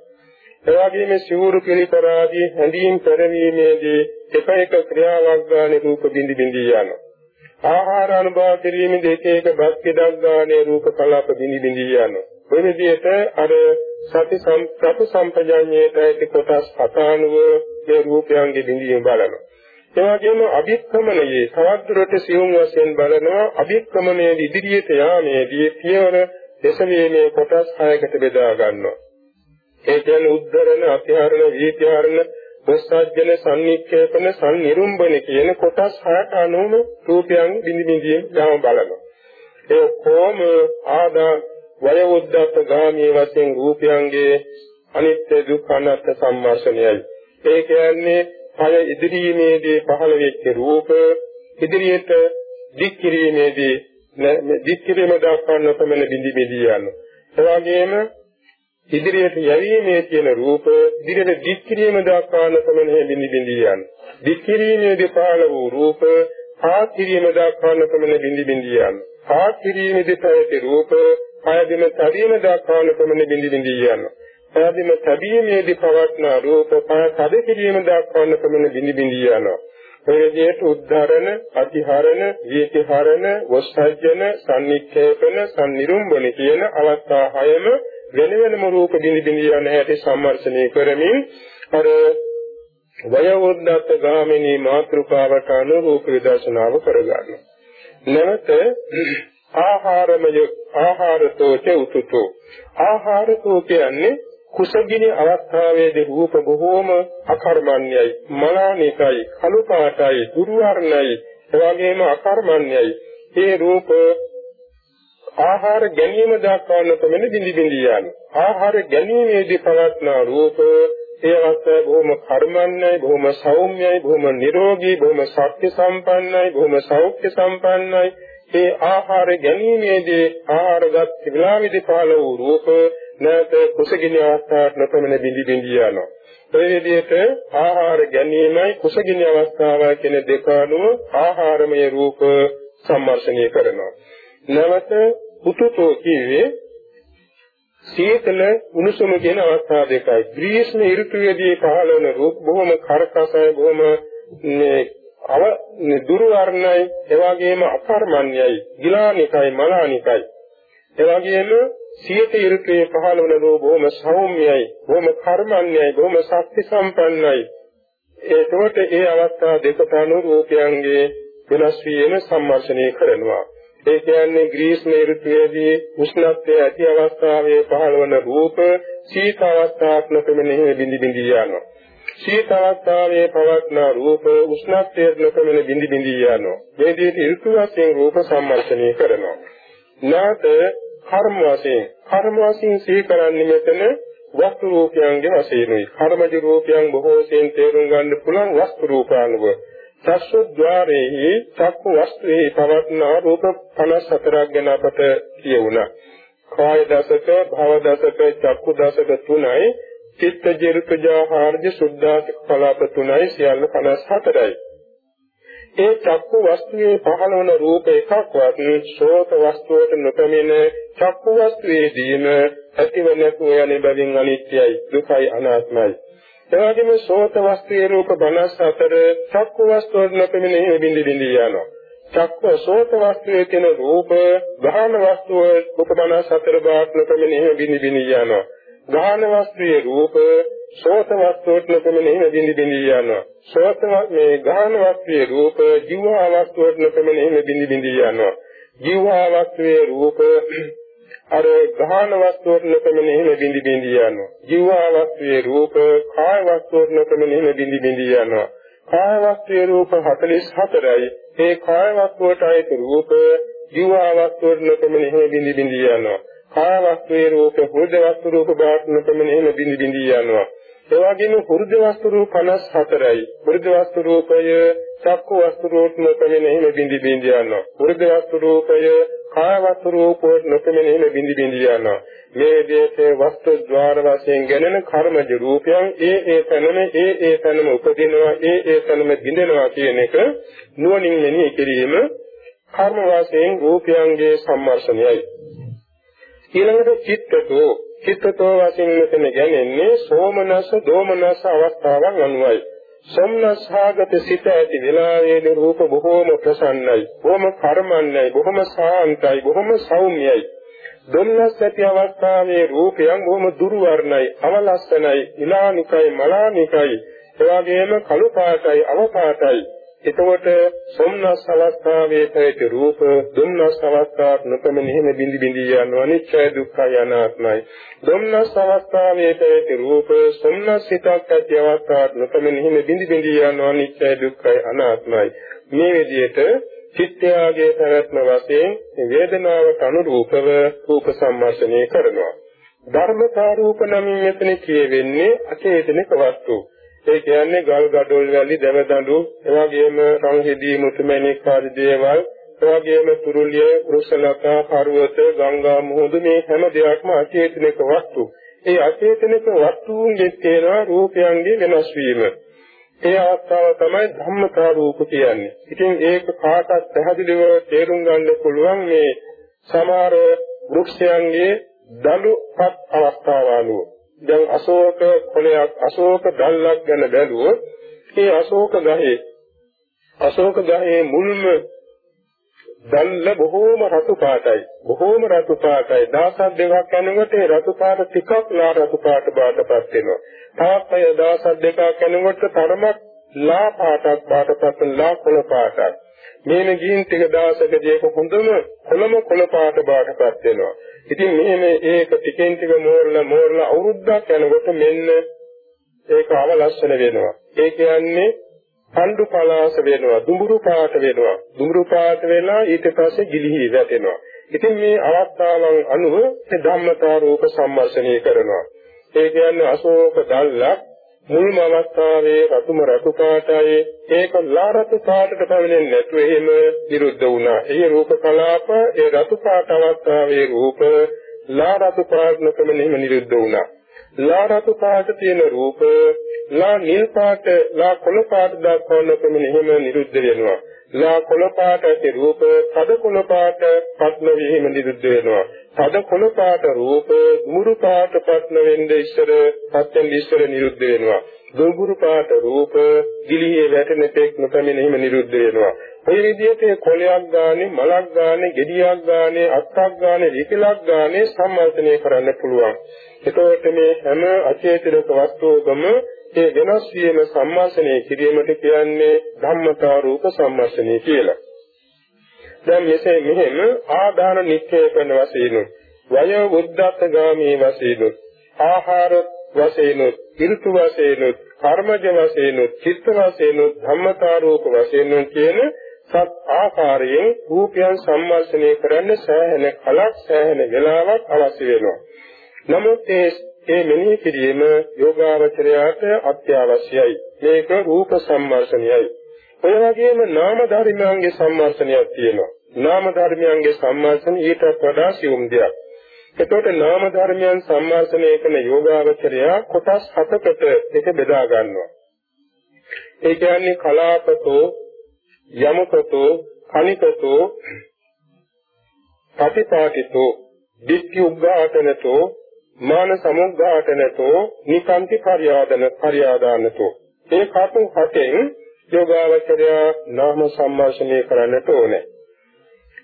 Speaker 3: එවාගේම සිවුරු පිළිකරාදී හැඳීම් පෙරවීමේදී එක එක ක්‍රියාවක් ගානේ රූප බිනි බිනි යන. ආහාර අනුභව කිරීමේදී එක එක බක්කඩක් ගානේ රූප කලාප බිනි බිනි යන. ඔය විදිහට අර සති සම්ප්‍රප සම්පජාඤ්ඤයට ඇති කොටස් හතානුව මේ රූපයන්ගේ බිඳීම බලනවා. ඒ වගේම අභික්‍රමණයේ තවදුරට සියුම් වශයෙන් බලනවා අභික්‍රමණයේ ඉදිරියට යාමේදී පියවර දසවීමේ කොටස් හයකට බෙදා ගන්නවා. ඒ කියන්නේ උද්ධරණ, අතිහරණ, වීතිහරණ, ප්‍රසාජන, සම්නික්ෂේපන, සම්නිරුම්බන කියන කොටස් හයට අනුව රූපයන් බිඳි බිඳි යාම බලනවා. ඒ කොම ආදා වය උද්දත් ගාමී වශයෙන් රූපයන්ගේ අනිත්‍ය දුක්ඛ අනාත්ම සම්මර්ෂණයයි. ඒ කියන්නේ පය ඉදිරියේදී පහළ වෙච්ච රූප ඉදිරියට දික් කිරීමේදී දික් කිරීම දක්වන්න තමයි බිඳි බිඳි යනවා. ඒ වගේම ඉදිරියට යැවීමේ තියෙන රූප ඉදිරියට දික් කිරීම දක්වන්න තමයි බිඳි බිඳි යනවා. දික් කිරීමේදී පහළ වූ රූප ආ කිරීම දක්වන්න තමයි බිඳි බිඳි යනවා. ආ කිරීමේදී පැවති රූප ආයදින තදීම දක්වන්න තමයි බිඳි බිඳි යනවා. පැහැදිලිම තැබීමේදී පවත්නා රූප පහ තද කිරීම දක්වන්න පමණ බිනි බිනි යනවා. ඒ විදිහට උද්ධරණ, අතිහරණ, වීතිහරණ, වස්සජන, සම්නික්ෂේපන, සම්නිරුම්බන කියන අවස්ථා හයම වෙන වෙනම රූප බිනි බිනි යන හැටි සම්මර්ෂණය කරමින් අර වයෝද්දත් ගාමිනී මාත්‍රකාවට අනුරූප විදර්ශනාව කරගන්නවා. නැවත ආහාරමය ආහාරතෝ ච උතුතෝ ආහාරතෝ කියන්නේ කුසගිනි අවස්ථාවේදී රූප බොහෝම අකර්මණ්‍යයි. මලානිකයි කළු පාටයි දුර්වර්ණයි එවැගේම අකර්මණ්‍යයි. ඒ රූප ආහාර ගැනීම දක්වන්න තමයි බිඳි බිඳි යන්නේ ආහාර ගැනීමේදී පවත්නා රූප ඒ අවස්ථාවේ බොහොම කර්මන්නයි බොහොම සෞම්‍යයි බොහොම නිරෝගී බොහොම ශක්ති සම්පන්නයි බොහොම සෞඛ්‍ය සම්පන්නයි. ඒ ආහාර ගැනීමේදී ආහාරගත් විලාවිදී පහළ වූ රූප නැත කුසගිනි අවස්ථාවට නොපෙනෙන බිඳි බිඳි යනවා. ඒ විදිහට ආහාර ගැනීමයි කුසගිනි අවස්ථාව කියන දෙක අනුව ආහාරමය රූප සම්මර්ෂණය කරනවා. නැවත උතුතෝ කියේ සීතල උණුසුම කියන අවස්ථා දෙකයි. ග්‍රීෂ්ම ඍතුවේදී පහළ වන රූප බොහොම කරකසයි බොහොම අව දුරු වර්ණයි එවාගෙම අකර්මණ්‍යයි ගිලානිකයි මලානිකයි එවාගෙම සියත ඉරුකේ පහළ වන දෝ බොහොම සෞම්‍යයි බොහොම කර්මණ්‍යයි බොහොම ශක්ති සම්පන්නයි. ඒකට ඒ අවස්ථා දෙකට අනුව රූපයන්ගේ වෙනස් වීම සම්මර්ෂණය කරනවා. ඒ කියන්නේ ග්‍රීස්ම ඍතුවේදී උෂ්ණත්වයේ ඇති අවස්ථාවේ පහළ වන රූප සීත අවස්ථාවක් නොපෙනෙන බිඳි බිඳි යනවා. සීත අවස්ථාවේ පවත්නා රූප උෂ්ණත්වයේ නොපෙනෙන බිඳි බිඳි යනවා. මේ විදිහට ඍතු වශයෙන් රූප සම්මර්ෂණය කරනවා. නාත කර්ම වශයෙන් කර්ම වශයෙන් සිහි කරන්නේ මෙතන වස්තු රූපයන්ගේ වශයෙන්යි කර්මජ රූපයන් බොහෝ වශයෙන් තේරුම් ගන්න පුළුවන් වස්තු රූපානුව. චක්ෂුද්්වාරයේ චක්කු වස්තුවේ පවත්නා රූප 54ක් ගැන අපට කියුණා කාය දසක භව දසක චක්කු දසක තුනයි චිත්ත ජිරුකජා හාර්ජ සුද්ධාසික කලාප තුනයි සියල්ල 54යි ඒ චක්කු වස්තුවේ පහළ වන රූප එකක්වත් ශෝත වස්තුවට නොපැමිණ චක්කු වස්තුවේදීම ඇතිව නැතුව යන බැවින් අනිත්‍යයි දුකයි අනාත්මයි. එවැගේම ශෝත වස්තුවේ රූප 54 චක්කු වස්තුවට නොපැමිණ බිඳි බිඳි යනවා. චක්ක ශෝත වස්තුවේ තියෙන රූප ගාහන වස්තුව රූප 54 බාට නොපැමිණ බිඳි බිඳි යනවා. ගාහන වස්තුවේ රූප සෝත වස්තුවට නොපෙනෙන බිඳි බිඳි යනවා. සෝත මේ ගාහන වස්තුවේ රූප ජීවා වස්තුවට නොපෙනෙන බිඳි බිඳි යනවා. ජීවා වස්තුවේ රූප අර ගාහන වස්තුවට නොපෙනෙන බිඳි බිඳි යනවා. ජීවා වස්තුවේ රූප කාය වස්තුවට නොපෙනෙන බිඳි බිඳි යනවා. කාය වස්තුවේ රූප 44යි. ඒ කාය වස්තුවට අයිති රූප ජීවා වස්තුවට නොපෙනෙන බිඳි බිඳි යනවා. කාය වස්තුවේ රූප හෘද වස්තු රූප බාහිර නොපෙනෙන බිඳි බිඳි යනවා. ඒ වගේම හෘද වස්තු රූප 54යි. හෘද වස්තු රූපය චක්කු වස්තු රූප නොපෙනෙන බිඳි බිඳි යනවා. හෘද වස්තු රූපය කාය වස්තු රූප නොපෙනෙන බිඳි බිඳි යනවා. මේ විදිහට වස්තු ద్వාර වශයෙන් ගැනෙන කර්මජ රූපයන් ඒ ඒ තැනම ඒ ඒ තැනම උපදිනවා ඒ ඒ තැනම බිඳෙනවා කියන එක නුවණින් මෙනෙහි කිරීම කර්ම වශයෙන් රූපයන්ගේ සම්මර්ෂණයයි. ඊළඟට චිත්තතෝ චිත්තතෝ වශයෙන් මෙතන ගැනෙන්නේ සෝමනස දෝමනස අවස්ථාවන් අනුවයි. සම්නසහගත සිත ඇති වෙලාවේදී රූප බොහෝම ප්‍රසන්නයි, බොහොම කර්මන්නයි, බොහොම සාන්තයි, බොහොම සෞම්‍යයි. දුම්නස් ඇති අවස්ථාවේ රූපයන් බොහොම දුර්වර්ණයි, අවලස්සනයි, ඉලානිකයි, මලානිකයි, එවාගෙම කළු පාටයි, අවපාටයි. එතකොට සොම්නස් අවස්ථාවේ පැවති රූප දුම්නස් අවස්ථාවක් නොපෙනෙන බිඳි බිඳි යනවා අනිත්‍ය දුක්ඛ අනාත්මයි දුම්නස් අවස්ථාවේ පැවති රූප සොම්නස් සිතක් ඇති අවස්ථාවක් නොපෙනෙන බිඳි බිඳි යනවා අනිත්‍ය දුක්ඛ අනාත්මයි මේ විදිහට චිත්තයාගේ පැවැත්ම වශයෙන් වේදනාවට අනුරූපව රූප සම්මර්ෂණය කරනවා. ධර්මතා රූප නමින් මෙතන කියවෙන්නේ අචේතනික වස්තු. ඒ කියන්නේ ගල් ගඩොල් වැලි දවදඬු එවාගෙම සංහිදී මුතුමැණික් ආදී දේවල් එවාගෙම තුරුලිය වෘෂලතා පර්වත ගංගා මුහුදු මේ හැම දෙයක්ම අචේතනික වස්තු. ඒ අචේතනික වස්තුන්ගේ තියෙන රූපයන්ගේ වෙනස් වීම. ඒ අවස්ථාව තමයි ධම්මතා රූප කියන්නේ. ඉතින් ඒක කාටත් පැහැදිලිව තේරුම් ගන්න පුළුවන් මේ සමහර වෘක්ෂයන්ගේ දලුපත් අවස්ථාව අනුව. දැන් අශෝක කොළයක් අශෝක දැල්ලක් ගැන බැලුවොත් ඒ අශෝක ගහේ අශෝක ගහේ මුල්ම දැල්ල බොහෝම රතු පාටයි. බොහෝම රතු පාටයි. දහසක් දෙකක් යනකොට ඒ රතු පාට ටිකක් ලා රතු පාට බාටපත් වෙනවා. තවත් අය දහසක් දෙකක් යනකොට තරමක් ලා පාටක් බාටපත් ලා කොළ පාටක්. මේන ගින් ටික දවසකදී ඒක හොඳම කොළම කොළ පාට බාටපත් වෙනවා. ඉතින් මෙහෙම ඒක ටිකෙන් ටික මෝරලා මෝරලා අවුරුද්දක් යනකොට මෙන්න ඒක අවලස්සන වෙනවා. ඒ කියන්නේ පණ්ඩු පලාස වෙනවා, දුඹුරු පාට වෙනවා. දුඹුරු පාට වෙලා ඊට පස්සේ ගිලිහි වැටෙනවා. ඉතින් මේ අවස්ථාවන් අනුව ධම්මතා රූප සම්මර්ෂණය කරනවා. ඒ කියන්නේ අශෝක දල්ලක් මුල්ම අවස්ථාවේ රතුම රතු පාටයි ඒක ලා රතු පාටට පැමිණෙන්නේ නැතුව එහෙම විරුද්ධ වුණා. ඒ රූප කලාප ඒ රතු පාට අවස්ථාවේ රූප ලා රතු පාට නොපැමිණෙම නිරුද්ධ වුණා. ලා රතු පාට තියෙන රූප ලා නිල් පාට ලා කොළ පාට දක්වන පැමිණෙම නිරුද්ධ වෙනවා. ලා කොළ පාට ඇති රූප තද කොළ පාට පත්න වීම නිරුද්ධ වෙනවා. තද කොළ පාට රූප මුරු පාට පත්න වෙන්න ඉස්සර පත්ෙන් ඉස්සර නිරුද්ධ වෙනවා. දුඹුරු පාට රූප ගිලිහේ වැටෙන තෙක් නොපැමිණෙහිම නිරුද්ධ වෙනවා. මේ විදිහට කොළයක් ගානේ මලක් ගානේ ගෙඩියක් ගානේ අත්තක් ගානේ විකලක් ගානේ සම්මර්ෂණය කරන්න පුළුවන්. එතකොට මේ හැම අචේතනික වස්තුවකම ඒ වෙනස් වීම සම්මර්ෂණය කිරීමට කියන්නේ ධම්මතා රූප සම්මර්ෂණය කියලා. දැන් මෙසේ මෙහෙම ආදාන නික්කේපන වශයෙන් වය උද්දත්ත ගාමී වශයෙන් ආහාර වශයෙන් ඍතු වශයෙන් කර්මජ වශයෙන් චිත්ත වශයෙන් ධම්මතා රූප වශයෙන් කියන සත් ආකාරයෙන් රූපයන් සම්මර්ෂණය කරන්න සෑහෙන කලක් සෑහෙන වෙලාවක් අවශ්‍ය වෙනවා. නමුත් ඒ ඒ මෙනෙහි කිරීම යෝගාවචරයට අත්‍යවශ්‍යයි. මේක රූප සම්මර්ෂණයයි. ඔය වගේම නාම ධර්මයන්ගේ සම්මර්ෂණයක් තියෙනවා. නාම ධර්මයන්ගේ සම්මර්ෂණ ඊටත් වඩා සියුම් දෙයක්. එතකොට නාම ධර්මයන් සම්මර්ෂණය කරන යෝගාවචරය කොටස් හතකට එක බෙදා ගන්නවා. ඒ කියන්නේ කලාපතෝ යමකතෝ කනිකතෝ පටිපාටිතෝ දික්ඛි උග්ඝාතනතෝ මාන සමුග්ඝාතනතෝ නිකාන්ති පරියාදන පරියාදානතෝ ඒ කටු හතෙන් යෝගාවචරය නාම සම්මර්ෂණය කරන්නට ඕනේ.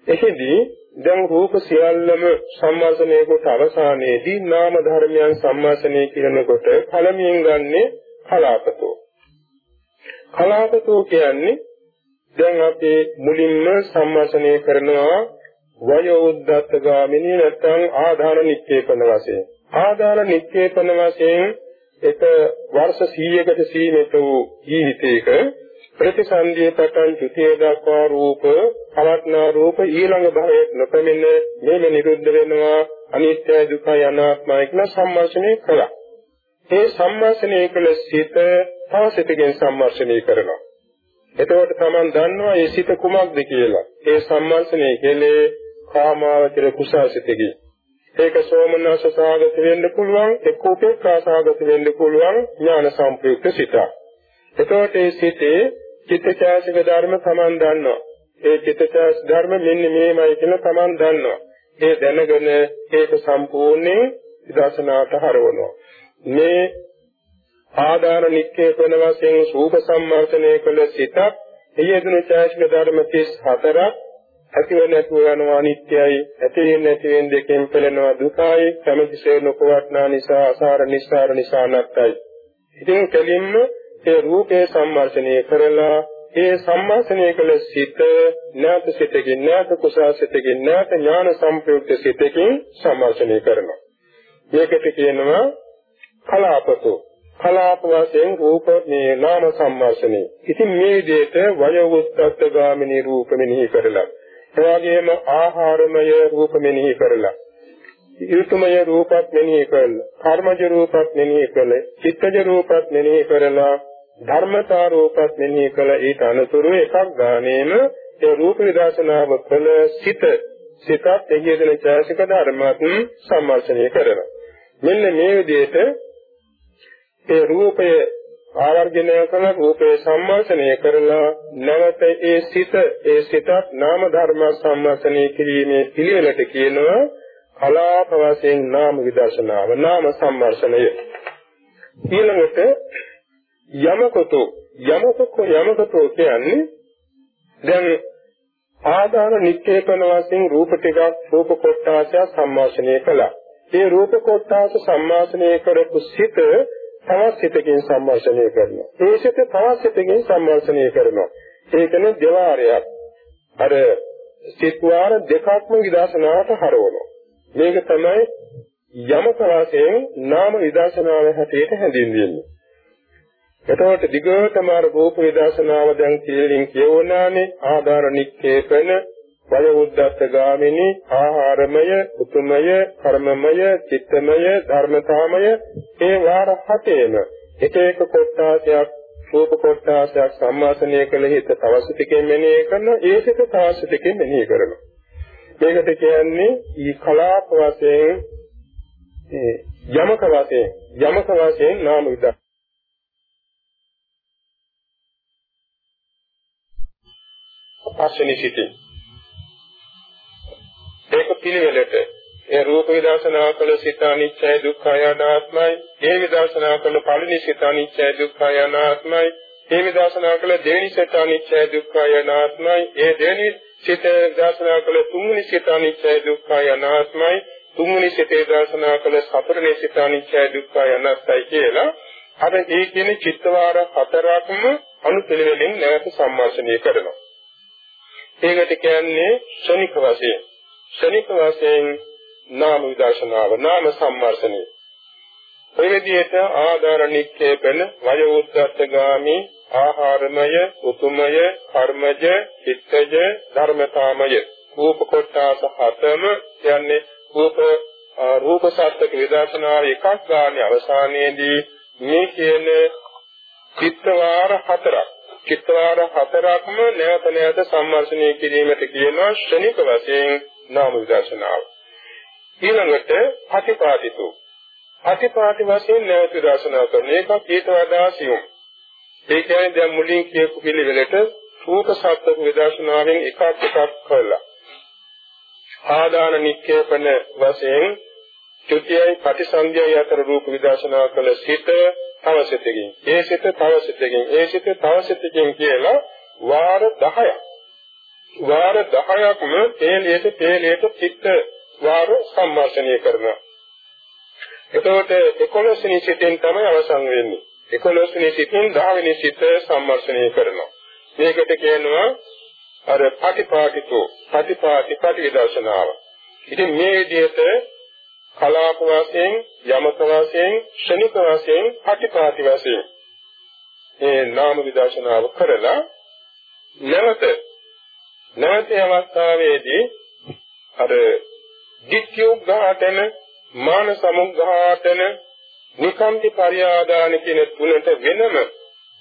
Speaker 3: එහිදී දැන් රූප සියල්ලම සම්මර්ෂණය කොට අවසානයේදී නාම ධර්මයන් සම්මර්ෂණය කරනකොට පළමුවෙන් ගන්නෙ කලාපතෝ. කලාපතෝ කියන්නේ දැන් අපි මුලින්ම සම්මර්ෂණය කරනවා වයෝද්දත්ත ගාමිනී නැත්නම් ආධාන නික්කේපන වශයෙන්. ආධාන නික්කේපන වශයෙන් එක වර්ෂ 100කට සීමිත වූ ජීවිතයක ප්‍රතිසන්දියේ පටන් ත්‍ෘතිය දක්වා රූප, පවත්නා රූප ඊළඟ භවයේ නොපෙනෙන මේම නිරුද්ධ වෙනවා අනිත්‍ය දුක්ඛ අනාත්මයි කියන සම්මාසනය කළා. ඒ සම්මර්ෂණය කළ සිත තව සිතකින් සම්මර්ෂණය කරනවා. එතකොට Taman දන්නවා මේ සිත කුමක්ද කියලා. ඒ සම්මර්ෂණය කෙලේ කාමාවචර කුසාසිතකි. ඒක සෝමනස සාගත වෙන්න පුළුවන්, එක්ක උපේක්ඛා සාගත වෙන්න පුළුවන් ඥාන සම්ප්‍රයුක්ත සිත. එතකොට මේ සිතේ චිත්තචෛතසික ධර්ම Taman දන්නවා. ඒ චිත්තචෛතසික ධර්ම මෙන්න මේමයි කියලා Taman දන්නවා. ඒ දැනගෙන ඒක සම්පූර්ණයෙන් විදර්ශනාට හරවනවා. මේ ආදාන නික්කේපන වශයෙන් සූප සම්මර්ෂණය කළ සිතක් එයදුණු චෛතසික ධර්ම 34ක් ඇතිව නැතුව යනවා අනිත්‍යයි ඇති වෙන්නේ නැති වෙන දෙකෙන් පෙළෙනවා දුකයි කැමැතිසේ නොපවට්නා නිසා අසාර නිස්සාර නිසා නැත්තයි ඉතින් කෙලින්ම ඒ රූපේ සම්මර්ෂණය කරලා ඒ සම්මාසනය කළ සිත ඥාත සිතකින් ඥාත කුසල සිතකින් ඥාත ඥාන සම්ප්‍රයුක්ත සිතකින් සම්මාසනය කරනවා. මේකට කියනවා කලාපතෝ. කලාප වශයෙන් රූප මේ නාම සම්මාසනය. ඉතින් මේ විදිහට වයෝවුත්ත්ත ගාමිනී රූප මෙනෙහි කරලා එවාගෙම ආහාරමය රූප මෙනෙහි කරලා ඍතුමය රූපත් මෙනෙහි කරලා කර්මජ රූපත් මෙනෙහි කරලා චිත්තජ රූපත් මෙනෙහි කරලා ධර්මතා රූපත් මෙනෙහි කළ ඊට අනුතුරු එකක් ගානේම ඒ රූප විදර්ශනාව කළ සිත සිතත් එහිදෙන ඡාසික ධර්මات සම්මර්ෂණය කරනවා. මෙන්න මේ විදිහට ඒ රූපය ආවර්ජනය කළ රූපේ සම්මර්ෂණය කරලා නැවත ඒ සිත ඒ සිතත් නාම ධර්ම සම්මර්ෂණය කිරීමේ පිළිවෙලට කියනවා කලාප වශයෙන් නාම විදර්ශනාව නාම සම්මර්ෂණය. ඊළඟට යමකතෝ යමකතෝ යමකතෝ කියන්නේ දැන් ආදාන නික්කේපන වශයෙන් රූප ටිකක් රූප කොටාසය සම්මාසනය කළා. ඒ රූප කොටාස සම්මාසනය කරපු සිත තවත් සිතකින් සම්මාසනය කරනවා. ඒ සිත තවත් සිතකින් සම්මාසනය කරනවා. ඒකනේ දෙවාරයක්. අර සිත් වාර දෙකක්ම විදර්ශනාවට හරවනවා. මේක තමයි යමක වශයෙන් නාම විදර්ශනාවේ හැටියට හැඳින්වෙන්නේ. එතකොට දිගටම අර රූප විදර්ශනාව දැන් කියලා කියවනානේ ආධාර නික්කේපන වය උද්දත්ත ගාමිනී ආහාරමය උතුමය කර්මමය චිත්තමය ධර්මතාමය ඒ වාර හතේම එක එක කොටාසයක් රූප කොටාසයක් සම්මාසනය කළ හිත තවසිතකින් මෙනෙහි කරන ඒ සිත තවසිතකින් මෙනෙහි කරනවා. මේකට කියන්නේ ඊ කලාප වශයෙන් යමක වශයෙන් යමක වශයෙන් නාම විදර්ශන පස්වෙනි සිතින්. ඒක පිළිවෙලට. ඒ රූප විදර්ශනා කළ සිත අනිත්‍යයි දුක්ඛයි අනාත්මයි. ඒ විදර්ශනා කළ පළවෙනි සිත අනිත්‍යයි දුක්ඛයි අනාත්මයි. ඒ විදර්ශනා කළ දෙවෙනි සිත අනිත්‍යයි දුක්ඛයි අනාත්මයි. ඒ දෙවෙනි සිත විදර්ශනා කළ තුන්වෙනි සිත අනිත්‍යයි දුක්ඛයි අනාත්මයි. තුන්වෙනි සිත විදර්ශනා කළ සතරවෙනි සිත අනිත්‍යයි දුක්ඛයි අනාත්මයි කියලා. අර ඒ කියන චිත්තවාර හතරක්ම අනුපිළිවෙලින් නැවත සම්මාසනය කරනවා. ඒකට කියන්නේ ශනික වශයෙන්. ශනික වශයෙන් නාම විදර්ශනාව, නාම සම්මර්ෂණය. ඔය විදිහට ආධාරණික්කේපන වය උද්දත්තගාමි ආහාරමය, උතුමය, කර්මජ, චිත්තජ, ධර්මතාමය. රූප කොටස හතම කියන්නේ රූප රූප සත්‍යක විදර්ශනාව එකක් ගානේ අවසානයේදී මේ කියන චිත්තවාර හතරක් චිත්තවාර හතරක්ම නැවත නැවත සම්මර්ෂණය කිරීමට කියනවා ශනික වශයෙන් නාම විදර්ශනාව. ඊළඟට ප්‍රතිපාදිතෝ. ප්‍රතිපාදි වශයෙන් නැවත විදර්ශනා කරන එකක් ඊට වඩා සියුම්. ඒ කියන්නේ දැන් මුලින් කියපු පිළිවෙලට රූප සත්ත්ව විදර්ශනාවෙන් එකක් එකක් කළා. ආදාන නික්කේපන වශයෙන් චුතියයි ප්‍රතිසන්දියයි අතර රූප විදර්ශනා කළ සිට තව සිතකින් ඒ සිත තව සිතකින් ඒ සිත තව සිතකින් කියලා වාර 10ක් වාර 10ක්ම තේලියට තේලියට චිත්ත වාර සම්මාසනය කරනවා. එතකොට 11 වෙනි සිතෙන් තමයි අවසන් වෙන්නේ. 11 වෙනි සිතෙන් 10 වෙනි සිත සම්මර්ෂණය කරනවා. මේකට කියනවා අර පටිපාටිකෝ පටිපාටි පටිවිදර්ශනාව. ඉතින් මේ විදිහට කලාප වශයෙන් යමක වශයෙන් ශනික වශයෙන් පටිපාටි වශයෙන් මේ නාම විදර්ශනාව කරලා නැවත නැවත අවස්ථාවේදී අර ditthiyughātana මාන සමුග්ඝාතන නිකාන්ති පරියාදාන කියන තුනට වෙනම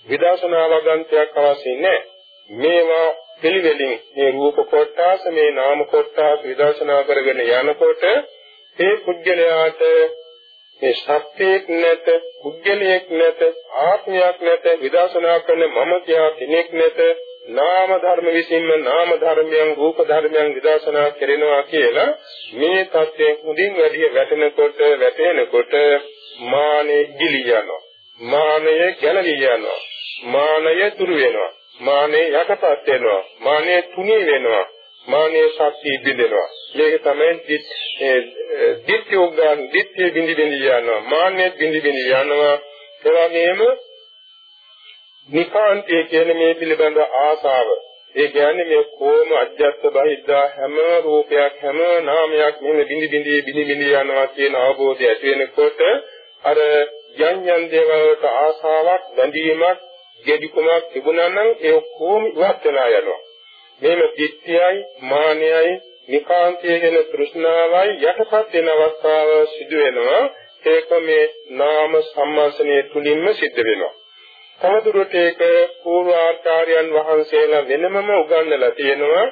Speaker 3: විදර්ශනා වගන්තයක් අවශ්‍ය නැහැ. මේවා පිළිවෙලින් මේ රූප කොටාස මේ නාම කොටාස විදර්ශනා කරගෙන යනකොට ඒ පුද්ගලයාට මේ ශක්තියක් නැත, පුද්ගලයක් නැත, ආත්මයක් නැත, විදර්ශනා කරන මම කියා කෙනෙක් නැත, නාම ධර්ම විසින්ම නාම ධර්මයන් රූප ධර්මයන් විදර්ශනා කරනවා කියලා මේ தත්යෙන් මුදින් වැඩි වැටෙනකොට වැටෙනකොට මානෙ ගිලි යනවා. මානය ගැලවි යනවා. මානය දුරු වෙනවා. මානෙ යටපත් වෙනවා. මානෙ තුනී වෙනවා. මානෙ ශක්තිය බිඳෙනවා. මේක තමයි දිට්ඨි උග්ගාන දිට්ඨිය බිඳි බිඳි යනවා. මානෙ බිඳි බිඳි යනවා. ඒ වගේම නිකාන්තය කියන මේ පිළිබඳ ආසාව. ඒ කියන්නේ මේ කොම අජ්ජත් බහිද්දා හැම රූපයක් හැම නාමයක් මෙන්න බිඳි බිඳි බිඳි බිඳි යනවා කියන අවබෝධය ඇති වෙනකොට අර යම් යම් දේවල්ට ආසාවක් බැඳීමක් gedikumak තිබුණා නම් ඒ ඔක්කොම ඉවත් වෙලා යනවා. මේම දිට්ඨියයි මානයයි නිකාන්තයේ වෙන තෘෂ්ණාවයි යටපත් වෙන අවස්ථාව සිදු වෙනවා. ඒක මේ නාම සම්මාසනයේ තුලින්ම සිද්ධ වෙනවා. තවදුරට ඒක පූර්වාචාර්යයන් වහන්සේලා වෙනමම උගන්වලා තියෙනවා.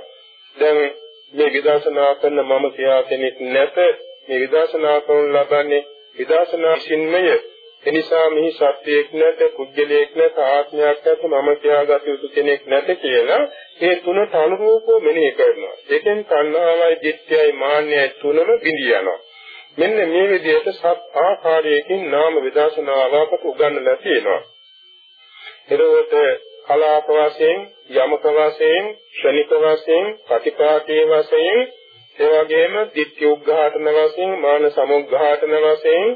Speaker 3: දැන් මේ විදර්ශනා කරන මම කියා කෙනෙක් නැත. මේ විදර්ශනා කරන ලබන්නේ විදර්ශනා සින්මය. එනිසා මෙහි සත්‍යයක් නැත, කුජලයක් නැත, ආත්මයක් නැත, මම කියාගත යුතු කෙනෙක් නැත කියලා ඒ තුනට අනුරූපව මෙනෙහි කරනවා. ඒකෙන් කන්නාවයි, දිට්ඨියයි, මාන්නයයි තුනම බිඳී යනවා. මෙන්න මේ විදිහට සත් ආකාරයකින් නාම විදර්ශනාවකට උගන්වලා තියෙනවා. එතකොට කලාප වශයෙන් යමක වශයෙන් ශනික වශයෙන් ප්‍රතිපාකේ වශයෙන් ඒ වගේම ditthi උග්ඝාතන වශයෙන් මාන සමුග්ඝාතන වශයෙන්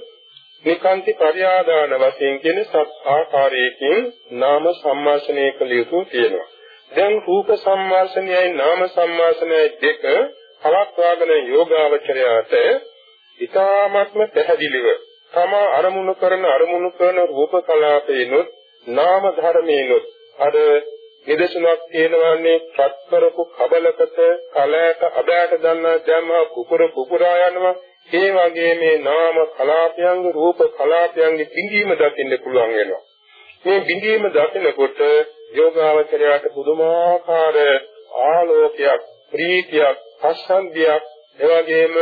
Speaker 3: නිකාන්ති පරිආදාන වශයෙන් කියන සත් ආකාරයකින් නාම සම්මාසනය කළ යුතු තියෙනවා. දැන් රූප සම්මාසනයයි නාම සම්මාසනයයි දෙක පවත්වාගෙන යෝගාවචරයට ඊ타ත්ම පැහැදිලිව තම අරමුණු කරන අරමුණු කරන රූප කලාපේනොත් නාම ධර්මේනොත් අර නිදසුනක් තියෙනවානේ සත්කරපු කබලකට කලයට අබෑට දන්නා ධම්ම කුකුර කුකුරා යනවා. ඒ වගේ මේ නාම කලාපයන් රූප කලාපයන්ගේ බිඳීම දකින්න පුළුවන් වෙනවා. මේ බිඳීම දකිනකොට යෝගාවචරයට පුදුමාකාර ආලෝකයක් ප්‍රීතියක් පස්සන්දියක් එවැගේම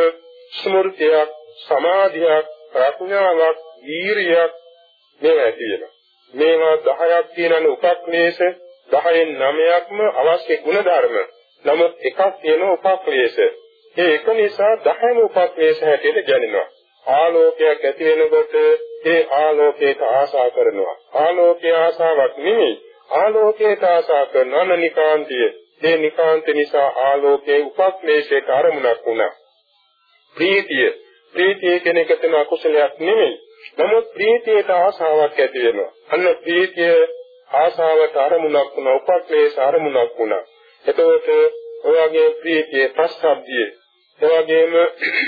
Speaker 3: ස්මෘතියක් සමාධියක් ප්‍රඥාවක් වීරියක් මේවා ඇති වෙනවා. මේවා 10ක් තියෙනන උපක්ලේශ 10න් 9ක්ම අවශ්‍ය ගුණ ධර්ම. නමුත් එකක් තියෙන උපක්ලේශ. ඒ එක නිසා 10ම උපක්ලේශ හැටියට ගණනවා. ආලෝකයක් ඇති වෙනකොට ඒ ආලෝකයට ආශා කරනවා. ආලෝකයේ ආශාවක් නෙමෙයි. ආලෝකයට ආශා කරන අනිකාන්තිය. ඒ නිකාන්ත නිසා ආලෝකයේ උපක්ලේශයට අරමුණක් වුණා. ප්‍රීතිය ප්‍රීතිය කියන එක තන අකුසලයක් නෙමෙයි. නමුත් ප්‍රීතියට ආසාවක් ඇති වෙනවා. අන්න ප්‍රීතිය ආසාවට අරමුණක් වුණා, උපක්ලේශ අරමුණක් වුණා. එතකොට ඔයගේ ප්‍රීතිය පස්සබ්දිය, එවැගේම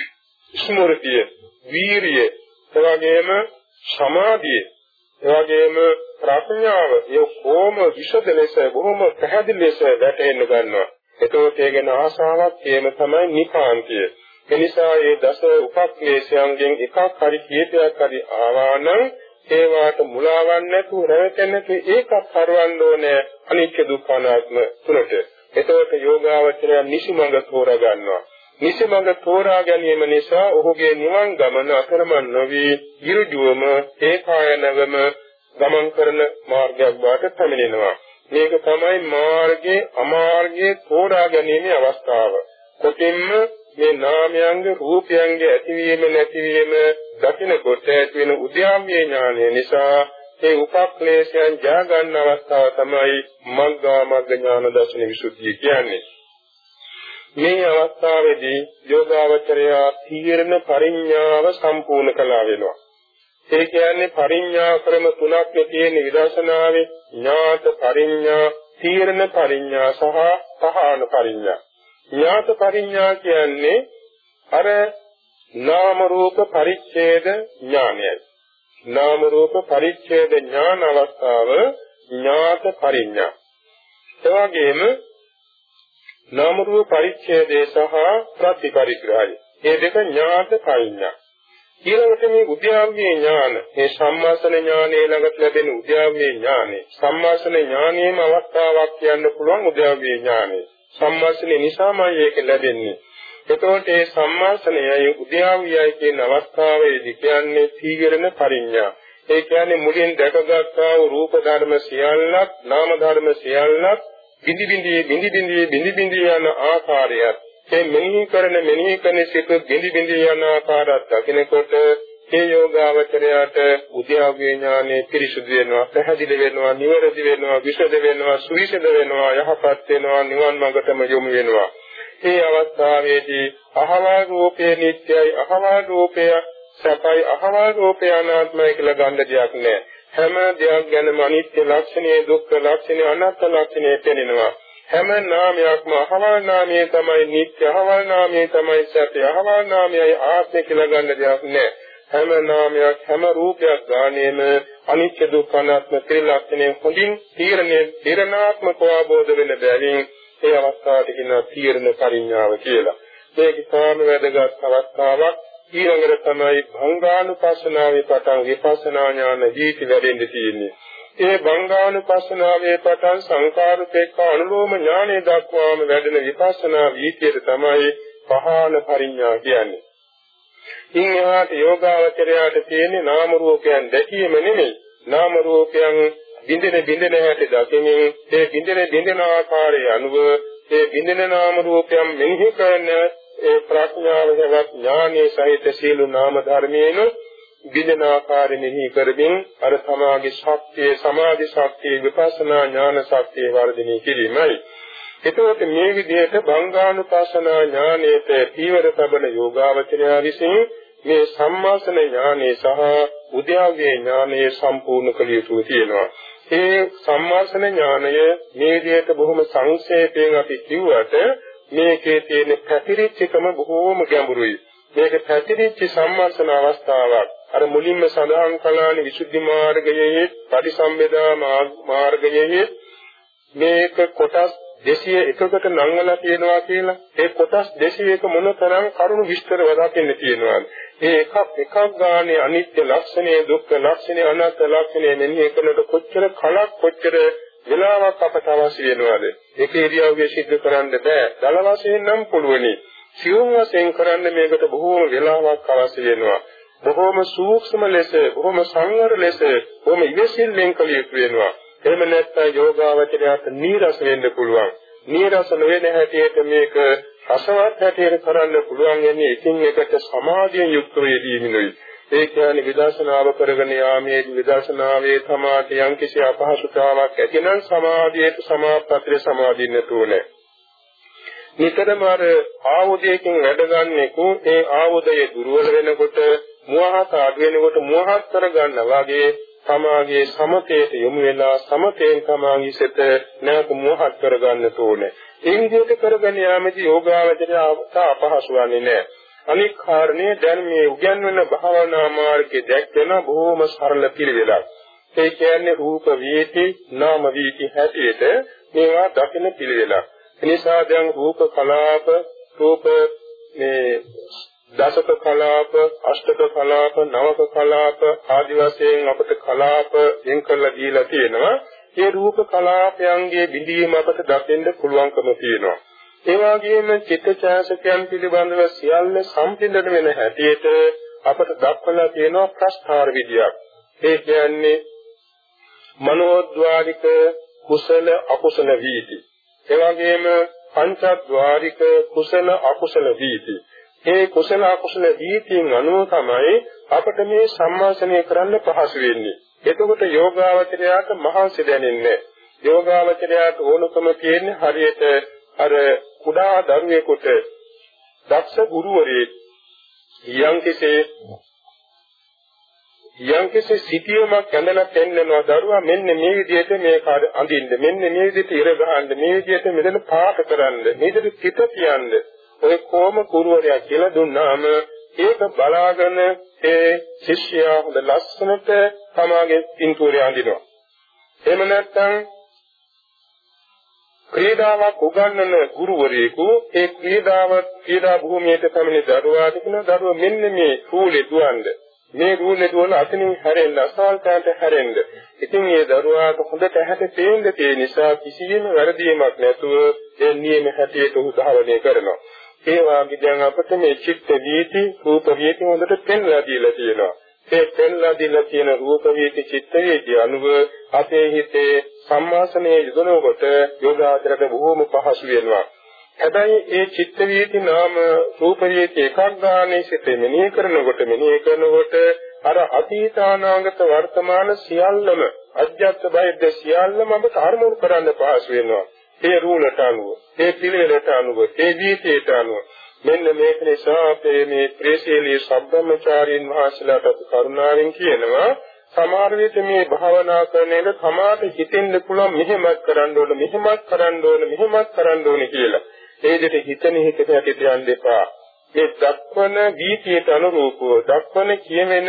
Speaker 3: ස්මෘතිය, වීරිය, එවැගේම සමාධිය, එවැගේම ප්‍රඥාව ඒ කොහොම විෂද ලෙස බොහොම පැහැදිලි ලෙස වැටෙන්න ගන්නවා. එතකොට ඒ ගැන ආසාවක් ඒම තමයි නිකාන්තිය. එනිසා මේ දස උපක්ලේශයන්ගෙන් එකක් හරි කීපයක් හරි ආවා නම් ඒවාට මුලාවන්නේ නැතුව රැවටෙන්නේ ඒකක් හරවන්න ඕනේ අනිත්‍ය දුක්ඛ අනාත්ම තුනට. එතකොට යෝගාවචරය නිසිමඟ තෝරා ගන්නවා. නිසිමඟ තෝරා ගැනීම නිසා ඔහුගේ නිවන් ගමන අතරමං නොවි ඉරුජුවම ඒකායනවම ගමන් කරන මාර්ගයක් වාට පැමිණෙනවා. මේක තමයි මාර්ගයේ අමාර්ගයේ තෝරා ගැනීමේ අවස්ථාව. කොටින්ම මේ නාමයන්ගේ රූපයන්ගේ ඇතිවීම නැතිවීම දකිනකොට ඇති වෙන උද්‍යාම්‍ය ඥානය නිසා ඒ උපක්ලේශයන් ජා ගන්න අවස්ථාව තමයි මග්ගා මග්ග ඥාන දර්ශන විසුද්ධිය කියන්නේ. මේ අවස්ථාවේදී යෝගාවචරය තීරණ පරිඥාව සම්පූර්ණ කළා වෙනවා. ඒ කියන්නේ පරිඥා ක්‍රම තුනක් තියෙන විදර්ශනාවේ ඥාත පරිඥා, තීරණ පරිඥා සහ පහාන පරිඥා. ඥාත පරිඥා කියන්නේ අර නාම රූප පරිච්ඡේද ඥානයයි. නාම රූප පරිච්ඡේද ඥාන අවස්ථාව ඥාත පරිඥා. එවැගේම නාම රූප පරිච්ඡේදේ සහ ප්‍රතිපරිග්‍රහය. මේ දෙක ඥාත පරිඥා. ඊළඟට මේ උද්‍යාව්‍ය ඥාන මේ සම්මාසන ඥානයේ ළඟට ලැබෙන උද්‍යාව්‍ය ඥානෙ සම්මාසන ඥානයේම අවස්ථාවක් කියන්න පුළුවන් උද්‍යාව්‍ය ඥානෙ සම්මාසනේ නිසාමයි ඒක ලැබෙන්නේ. එතකොට මේ සම්මාසනයයි උද්‍යාව්‍යයි කියන අවස්ථාවේදී කියන්නේ තීවරණ පරිඥා. ඒ කියන්නේ මුලින් දැකගත්තා වූ රූප ධර්ම සියල්ලක් නාම ධර්ම සියල්ලක් බිඳි බිඳි බිඳි බිඳි බිඳි බිඳි යන ආකාරයත් ඒ මෙනෙහි කරන මෙනෙහි කරන සිත බිඳි බිඳි යන ආකාරات දකිනකොට ඒ යෝගාවචරයට උද්‍යාව්‍ය ඥානෙ පිරිසුදු වෙනවා පැහැදිලි වෙනවා නිවැරදි වෙනවා විෂද වෙනවා සුවිෂද වෙනවා යහපත් වෙනවා නිවන් මාර්ගටම යොමු වෙනවා මේ අවස්ථාවේදී අහවල් රූපේ නිට්ටයයි අහවල් රූපය සැපයි අහවල් රූපය අනාත්මයි කියලා ගන්න දෙයක් නැහැ. හැම දෙයක් ගැනම අනිත්‍ය ලක්ෂණය, දුක්ඛ ලක්ෂණය, අනාත්ම ලක්ෂණය පෙනෙනවා. හැම නාමයක්ම අහවල් නාමයේ තමයි නිත්‍ය, අහවල් නාමයේ තමයි සැපය, අහවල් නාමයයි ආත්මය කියලා ගන්න දෙයක් නැහැ. හැම නාමයක් හැම රූපයක් ගානේම අනිත්‍ය දුක්ඛ අනාත්ම ත්‍රිලක්ෂණය හොඳින් තීරණය තීරණාත්මකව අවබෝධ වෙන බැවින් ඒ අවස්ථාවට කියනවා තීරණ පරිඥාව කියලා. මේක ඉතාම වැදගත් අවස්ථාවක්. ඊළඟට තමයි භංගානුපස්සනාවේ පටන් විපස්සනා ඥාන ජීවිත වැඩෙන්න තියෙන්නේ. ඒ භංගානුපස්සනාවේ පටන් සංකාරුපේක්ඛ අනුලෝම ඥානෙ දක්වාම වැඩෙන විපස්සනා වීතියට තමයි පහාන පරිඥා කියන්නේ. ඉන් එහාට යෝගාවචරයට තියෙන්නේ නාම රූපයන් දැකීම නෙමෙයි. නාම රූපයන් බින්දෙන බින්දෙන හැටි දකිමින් ඒ බින්දෙන බින්දෙන ආකාරයේ අනුව ඒ බින්දෙන නාම රූපයන් මෙනෙහි කරන ඒ ප්‍රඥාව හෙවත් ඥානයේ සහිත සීල නාම ධර්මයේන විදන ආකාරෙහි කරමින් අර සමාධි ශක්තිය සමාධි ශක්තිය විපස්සනා ඥාන ශක්තිය වර්ධනය කිරීමයි. එතකොට මේ විදිහට බංගානුපාසනා ඥානයේත පීවර තබන යෝගාවචරය විසින් මේ සම්මාසන ඥානය සහ උද්‍යාව්‍ය ඥානය සම්පූර්ණ කළ යුතු තියෙනවා. ඒ සම්මාසන ඥානය මේ විදිහට බොහොම සංක්ෂේපයෙන් අපි කිව්වට මේකේ තියෙන පැතිරිච්චකම බොහෝම ගැඹුරුයි. මේක පැතිරිච්ච සම්මර්ෂණ අවස්ථාවක්. අර මුලින්ම සඳහන් කළානේ විසුද්ධි මාර්ගයේ පරිසම්බේදා මාර්ගයේ මේක කොටස් 201කට නංගලා තියෙනවා කියලා. ඒ කොටස් 201 මොනතරම් කරුණු විස්තර වදකින්න තියෙනවද? ඒ එකක් එකක් ගානේ අනිත්‍ය ලක්ෂණය, දුක්ඛ ලක්ෂණය, අනාත්ම ලක්ෂණය මෙනෙහි කරනකොට කොච්චර කලක් කොච්චර වෙලාවක් අපට අවශ්‍ය වෙනවද? ඒක ඉරියව්වේ සිද්ධ කරන්න බෑ. දල වශයෙන් නම් පුළුවනි. සියුම් වශයෙන් කරන්න මේකට බොහෝම වෙලාවක් අවශ්‍ය වෙනවා. බොහෝම සූක්ෂම ලෙස, බොහෝම සංවර ලෙස, බොහෝම ඉවසිල්ලෙන් කළ යුතු වෙනවා. එහෙම නැත්නම් යෝගාවචරයට නීරස වෙන්න පුළුවන්. නීරස නොවන හැටියට මේක රසවත් හැටියට කරන්න පුළුවන් යන්නේ එකින් එකට සමාධියෙන් යුක්ත වේදීමිනුයි. ඒ කියන්නේ විදර්ශනාව කරගෙන යාමේ විදර්ශනාවේ සමාධිය යම්කිසි අපහසුතාවක් ඇතිනම් සමාධියට සමාප්‍රත්‍ය සමාදින්නට ඕනේ. නිතරම අර ආයුධයකින් වැඩ ගන්නෙකු ඒ ආයුධය දුර්වල වෙනකොට මුවහත අඩු වෙනකොට මුවහත් කර ගන්නවා වගේ තමාගේ සමතේට යොමු වෙලා සමතේන් තමාගේ සිත නැවත මුවහත් කර ගන්නට ඕනේ. ඒ විදිහට කරගෙන යාමේදී යෝගාවචරය අපහසු වන්නේ නැහැ. අනික් කාරණේ දැන් මේ උගන්වන භාවනා මාර්ගයේ දැක්වෙන බොහොම සරල පිළිවෙලක්. ඒ කියන්නේ රූප වීති, නාම වීති හැටියට මේවා දකින පිළිවෙලක්. එනිසා දැන් රූප කලාප, රූප මේ දසක කලාප, අෂ්ටක කලාප, නවක කලාප ආදි වශයෙන් අපට කලාප වෙන් කරලා දීලා තියෙනවා. මේ රූප කලාපයන්ගේ බිඳීම අපට දකින්න පුළුවන්කම තියෙනවා. ඒ වගේම චිත්තචෛතසිකයන් පිළිබඳව සියල්ල සම්පින්දන වෙන හැටියට අපට දක්වලා තියෙනවා ප්‍රස්ථාර විදියක්. ඒ කියන්නේ මනෝද්වාරික කුසල අකුසල වීති. ඒ වගේම පංචද්වාරික කුසල අකුසල වීති. ඒ කුසල අකුසල වීතියෙන් අනුව තමයි අපට මේ සම්මාසනය කරන්න පහසු වෙන්නේ. එතකොට යෝගාවචරයාට මහන්සි දැනෙන්නේ. යෝගාවචරයාට ඕනකම තියෙන්නේ හරියට අර කුඩා දරුවෙකුට දක්ෂ ගුරුවරයෙක් යම්කිසි යම්කිසි සිටියමක් ඇඳලා පෙන්නනවා දරුවා මෙන්න මේ විදිහට මේ කාර්ය අඳින්න මෙන්න මේ විදිහට ඉර ගහන්න මේ විදිහට මෙතන පාට කරන්න මේ විදිහට පිට තියන්න ඔය කොම ගුරුවරයා කියලා දුන්නාම ඒක බලාගෙන ඒ ශිෂ්‍යයා හොඳ ලස්සනට තමාගේ පින්තූරය අඳිනවා එහෙම නැත්නම් ක්‍රීඩාවක් උගන්වන ගුරුවරයෙකු ඒ ක්‍රීඩාව ක්‍රීඩා භූමියට පැමිණි දරුවාට කියන දරුවා මෙන්න මේ රූලේ දුවන්නේ මේ රූලේ දුවන අතනින් හැරෙන්න අසල්තයට හැරෙන්න. ඉතින් මේ දරුවාට හොඳට ඇහැට තේින්න තේ නිසා කිසියම් වැරදීමක් නැතුව ඒ නියම හැටියට උ ධාවනය කරනවා. ඒ වාගේ දැන් අපිට මේ චිත්ත වීති, රූප වීති හොඳට පෙන්ලා දීලා තියෙනවා. ඒ පෙන්ලා දීලා තියෙන රූප වීති, චිත්ත වීති අනුව අපේ හිතේ සම්මාසනයේ යෙදෙනකොට යෝගාචරයට බොහෝම පහසු වෙනවා. හැබැයි ඒ චිත්ත වීති නාම රූප වීති එකක් ගානේ සිට මෙනෙහි කරනකොට මෙනෙහි කරනකොට අර අතීතානාගත වර්තමාන සියල්ලම අජ්ජත් බයිද්ද සියල්ලම අපට අරමුණු කරන්න පහසු වෙනවා. ඒ රූලට අනුව, ඒ පිළිවෙලට අනුව, ඒ වීතියට අනුව මෙන්න මේක නිසා අපේ මේ ප්‍රේසීලී සබ්බමචාරීන් වහන්සේලාට කරුණාවෙන් කියනවා සමහර විට මේ භාවනා කරනකොට සමාත හිතෙන්න පුළුවන් මෙහෙමත් කරන්න ඕන මෙහෙමත් කරන්න ඕන මෙහෙමත් කරන්න ඕන කියලා. ඒ දෙට හිතන හිතට යටට යන්න එපා. මේ දක්වන ගීතයට අනුරූපව දක්වන කියවෙන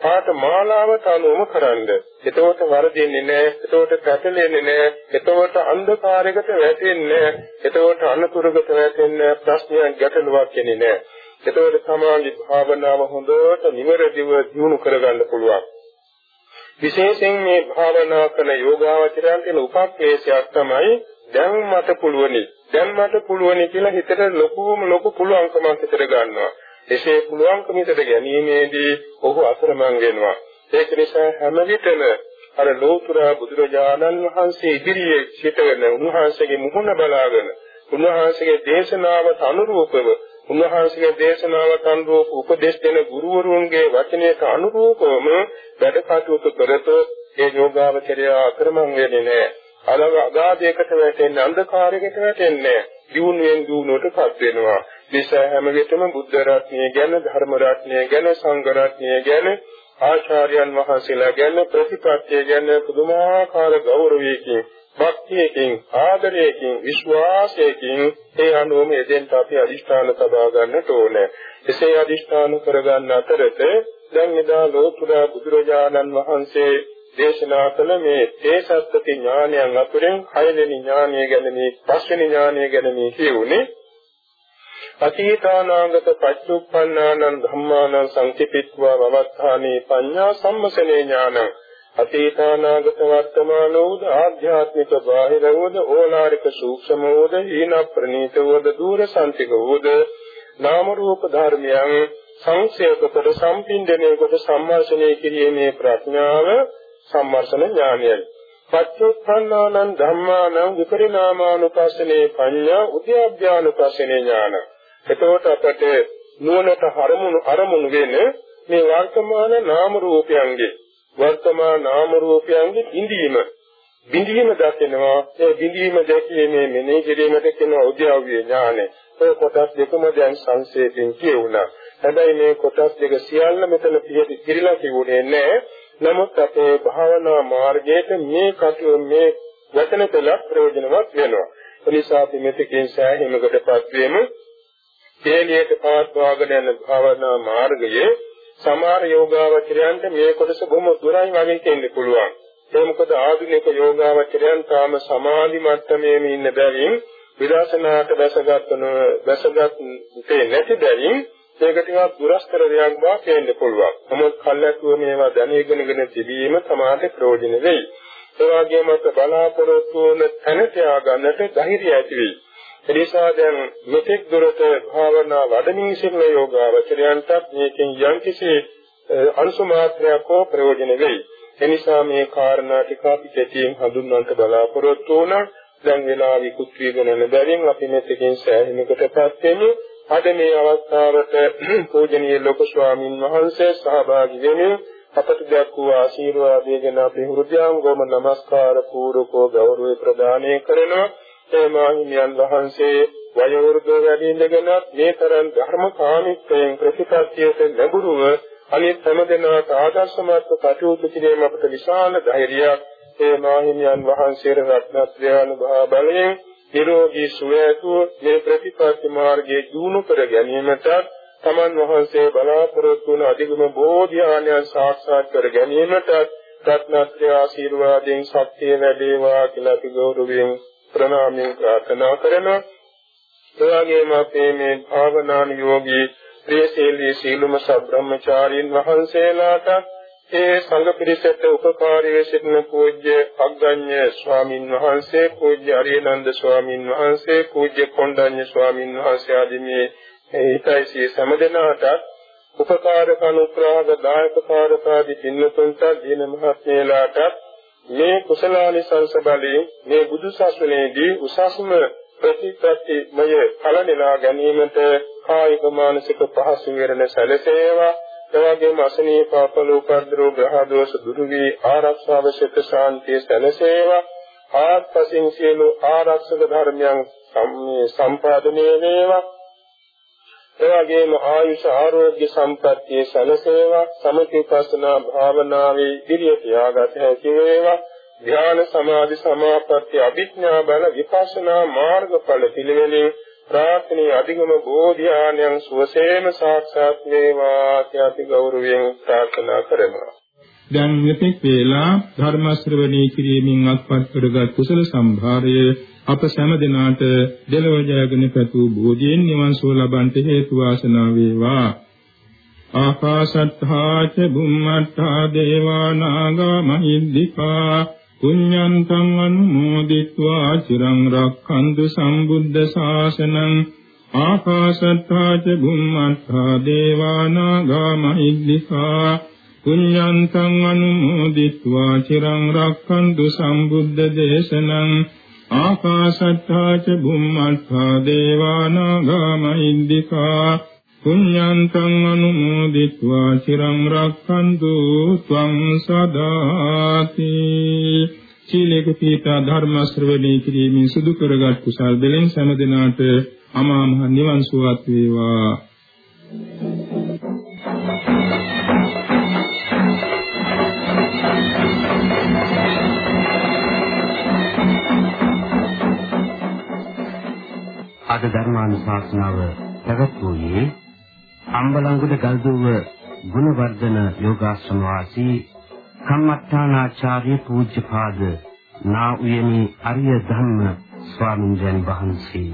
Speaker 3: පාට මාලාවට අනුවම කරන්න. එතකොට වරදින්නේ නැහැ. එතකොට පැටලෙන්නේ නැහැ. එතකොට අන්ධකාරයකට වැටෙන්නේ නැහැ. එතකොට අනතුරකට වැටෙන්නේ ප්‍රශ්නයක් ගැටලුවක් එන්නේ නැහැ. එතකොට සමාධි භාවනාව හොඳට නිවැරදිව දියුණු කරගන්න පුළුවන්. විශේෂයෙන් මේ භාවනා කරන යෝගාවචරයන් කියන උපක්ලේශයක් තමයි දැන් මට පුළුවනි දැන් මට පුළුවනි කියලා හිතට ලොකුම ලොකු පුළුවන්කමක් හිතට ගන්නවා. එසේ පුළුවන්කම හිතට ගැනීමේදී ඔහු අතරමං වෙනවා. ඒක නිසා හැම විටම අර ලෝතුරා බුදුරජාණන් වහන්සේ ඉදිරියේ සිටගෙන උන්වහන්සේගේ මුහුණ බලාගෙන උන්වහන්සේගේ දේශනාවට අනුරූපව උන්වහන්සේගේ දේශනාවට අනුරූප උපදේශ දෙන ගුරුවරුන්ගේ වචනයට අනුරූපවම වැඩ කටයුතු කරතොත් ඒ යෝගාවචරය අතරමං වෙන්නේ නැහැ. අලව අගාධයකට වැටෙන්නේ අන්ධකාරයකට වැටෙන්නේ දියුණුවෙන් දියුණුවටපත් වෙනවා. නිසා හැම විටම බුද්ධ රත්නය ගැන ධර්ම රත්නය ගැන සංඝ රත්නය ගැන ආචාර්යයන් වහන්සේලා ගැන ප්‍රතිපත්තිය ගැන පුදුමාකාර ගෞරවයකින් භක්තියකින් ආදරයකින් විශ්වාසයකින් ඒ අනුවම එදෙන්ට අපි අදිෂ්ඨාන සබා ගන්නට ඕනේ. එසේ අදිෂ්ඨාන කරගන්න අතරතේ දැන් එදා ලෝතුරා බුදුරජාණන් වහන්සේ දේශනා කළ මේ තේසත්ති ඥානයන් අතුරෙන් හයවෙනි ඥානය ගැන මේ පස්වෙනි ඥානය ගැන මේ කියුනේ අතීතානාගත පච්චුප්පන්නානං ධම්මානං සංකිපිත්වා වවත්තානේ පඤ්ඤා සම්මසනේ ඥානං අතීතානාගත වර්තමානෝද ආධ්‍යාත්මික බාහිරවෝද ඕලාරික සූක්ෂමවෝද හීන ප්‍රනීතවෝද දූර සම්තිකවෝද නාම රූප ධර්මයන් සංක්ෂේප කොට සම්පින්දණය කොට සම්මාසනය කිරීමේ ප්‍රඥාව සම්මර්ෂණ ඥානයයි. පච්චුත්ථානානං ධම්මානං විපරිණාමානුපස්සනේ පඤ්ඤා උද්‍යප්ඥානුපස්සනේ ඥාන. එතකොට අපට නුවණට හරමුණු අරමුණු වෙන මේ වර්තමාන නාම රූපයන්ගේ වර්තමාන නාම රූපයන්ගේ බිඳීම බිඳීම දකිනවා ඒ බිඳීම දැකීමේ මෙනෙහි කිරීමට කියන උද්‍යව්‍ය ඥානය. ඔය කොටස් දෙකම දැන් සංක්ෂේපයෙන් කියුණා. හැබැයි මේ කොටස් දෙක සියල්ල මෙතන පිළිදි කිරිලා කිව්ුනේ නැහැ. නමුත් අපේ භාවනා මාර්ගයේ මේ කටයුතු මේ වචන පෙළ ප්‍රයෝජනවත් වෙනවා. එනිසා අපි මෙතකින් සෑහීමකටපත් වෙමු. තේලියට පාත්වාගෙන යන භාවනා මාර්ගයේ සමහර යෝගාවචරයන්ට මේ කොටස බොහොම දුරයි වගේ කියන්න පුළුවන්. ඒ මොකද ආධුනික යෝගාවචරයන් තාම සමාධි මට්ටමේ ඉන්න බැවින් විදර්ශනාට වැසගත්න වැසගත් නැති බැවින් ඒක ටිකක් දුරස්තර දෙයක් බව කියන්න පුළුවන්. නමුත් කල්ැතුව මේවා දැනගෙනගෙන තිබීම තමයි ප්‍රයෝජන වෙයි. ඒ වගේම බලාපොරොත්තු වන තැන තියාගන්නට ධෛර්යය ඇති වෙයි. එනිසා දැන් මෙතෙක් දුරට භාවනා වඩමින් සිටින යෝගාවචරයන්ටත් මේකෙන් යම්කිසි අනුසමාත්‍රයක් හෝ ප්‍රයෝජන වෙයි. එනිසා මේ කාරණා ටික අපි කෙටියෙන් හඳුන්වන්නට බලාපොරොත්තු වුණා. දැන් වෙලාව විකුත් වීගෙන බැරින් අපි මෙතකින් සෑහීමකටපත් වෙමු. අද මේ අවස්ථාවට පූජනීය ලොකු ස්වාමින් වහන්සේ සහභාගී වෙමින් අපට දැක්වූ ආශිර්වාදය ගැන අපි හෘදයාංගම নমස්කාර පූර්වකව ගෞරවය ප්‍රදානය කරනවා ඒ මාහිමියන් වහන්සේ වයෝවෘද්ධ වැඩි ඉඳගෙන මේ තරම් ධර්ම කාමිකයෙන් ප්‍රතිපත්තියට ලැබුණුව අනිත් හැම දෙනාට ආදර්ශමත් කටයුතු කිරීම අපට විශාල ධෛර්යයක්. ඒ මාහිමියන් වහන්සේගේ රත්නත්‍රානුභව බලයෙන් නිරෝගී සුවයතුව මේ ප්‍රතිපත්ති මාර්ගයේ දිනු කර ගැනීමට තමන් වහන්සේ බලාපොරොත්තු වන අධිගම බෝධි ආඥා සාක්ෂාත් කර ගැනීමට රත්නත්‍රය ආශිර්වාදයෙන් ශක්තිය වැඩේවා කියලා අපි ගෞරවයෙන් ප්‍රණාමයෙන් ප්‍රාර්ථනා කරනවා. ඒ වගේම අපේ මේ භාවනානුයෝගී ප්‍රියශීලී සීලම සබ්‍රහ්මචාරීන් වහන්සේලාට ඒ සංඝ පිරිසට උපකාරී සිටින පූජ්‍ය අග්ගඤ්ඤ ස්වාමින් වහන්සේ, පූජ්‍ය අරියනන්ද ස්වාමින් වහන්සේ, පූජ්‍ය කොණ්ඩඤ්ඤ ස්වාමින් වහන්සේ ආදී මේ හිතයිසී සමදෙනාට උපකාරක අනුග්‍රහක දායක කාර්යකාදී පින්නතුන්ට දින මහත්මයලාට මේ කුසලානි සංස බලයෙන් මේ බුදු සසුනේදී උසස්ම ප්‍රතිපත්තිමය ඵල නෙලා ගැනීමට කායික මානසික පහසු වෙරණ සැලසේවා. එවැගේම අසනීප අපල උපද්‍රව ග්‍රහ දෝෂ දුරු වී ආරක්ෂාව සිත ශාන්තිය සැලසේවා. ආත්පසින් සියලු ආරක්ෂක ධර්මයන් සම්පාදනය වේවා. එවැගේම ආයුෂ ආරෝග්‍ය සම්පත්තියේ සැලසේවා සමථිපස්සනා භාවනාවේ ඉදිරියට යාගත හැකි වේවා. ධ්‍යාන සමාධි සමාපatti අභිඥා බල විපස්සනා මාර්ගඵල පිළිවෙලින් ප්‍රාර්ථනීය අධිගම බෝධිආනයන් සුවසේම සාක්ෂාත් වේවා කියලා ගෞරවයෙන් ප්‍රාර්ථනා කරනවා
Speaker 1: දැන් මෙතෙක් වේලා ධර්ම ශ්‍රවණී කිරීමෙන් අත්පත් කරගත් කුසල සම්භාරය අප සෑම දිනාට දෙලොව ජයගෙන පැතු බෝධියෙන් නිවන් සුව ලබන්ට හේතු වාසනා වේවා. ආකාශත්තා ච බුම්මත්තා දේවා නාග මහිද්దికා පුඤ්ඤන්තං අනුමෝදිत्वा චිරං රක්ඛන්තු සම්බුද්ධ ශාසනං ආකාශත්තා ච බුම්මත්තා දේවා නාග මහිද්దికා පුඤ්ඤන්තං අනුමෝදිत्वा චිරං රක්ඛන්තු සම්බුද්ධ දේශනං ආකාශත්තා ච බුම්මත්තා දේවානාගා මහින්దికා පුඤ්ඤන්තං අනුමෝදිत्वा চিරං රක්ඛන්තු ත්වං සදාති සීලේක පීඨා ධර්ම ශ්‍රවණය කිරීමෙන් සුදු කරගත් කුසල් දෙලෙන් සෑම දිනාට අමා මහ නිවන් සුවත් වේවා Thank you.
Speaker 2: අද ධර්මානුශාසනාව පැවැත්වුවේ අම්බලංගොඩ ගල්දුව ගුණවර්ධන යෝගාශ්‍රම වාසී කම්මඨානාචාර්ය පූජ්‍යපාද නා උයනි අරිය ධම්ම ස්වාමීන් වහන්සේ.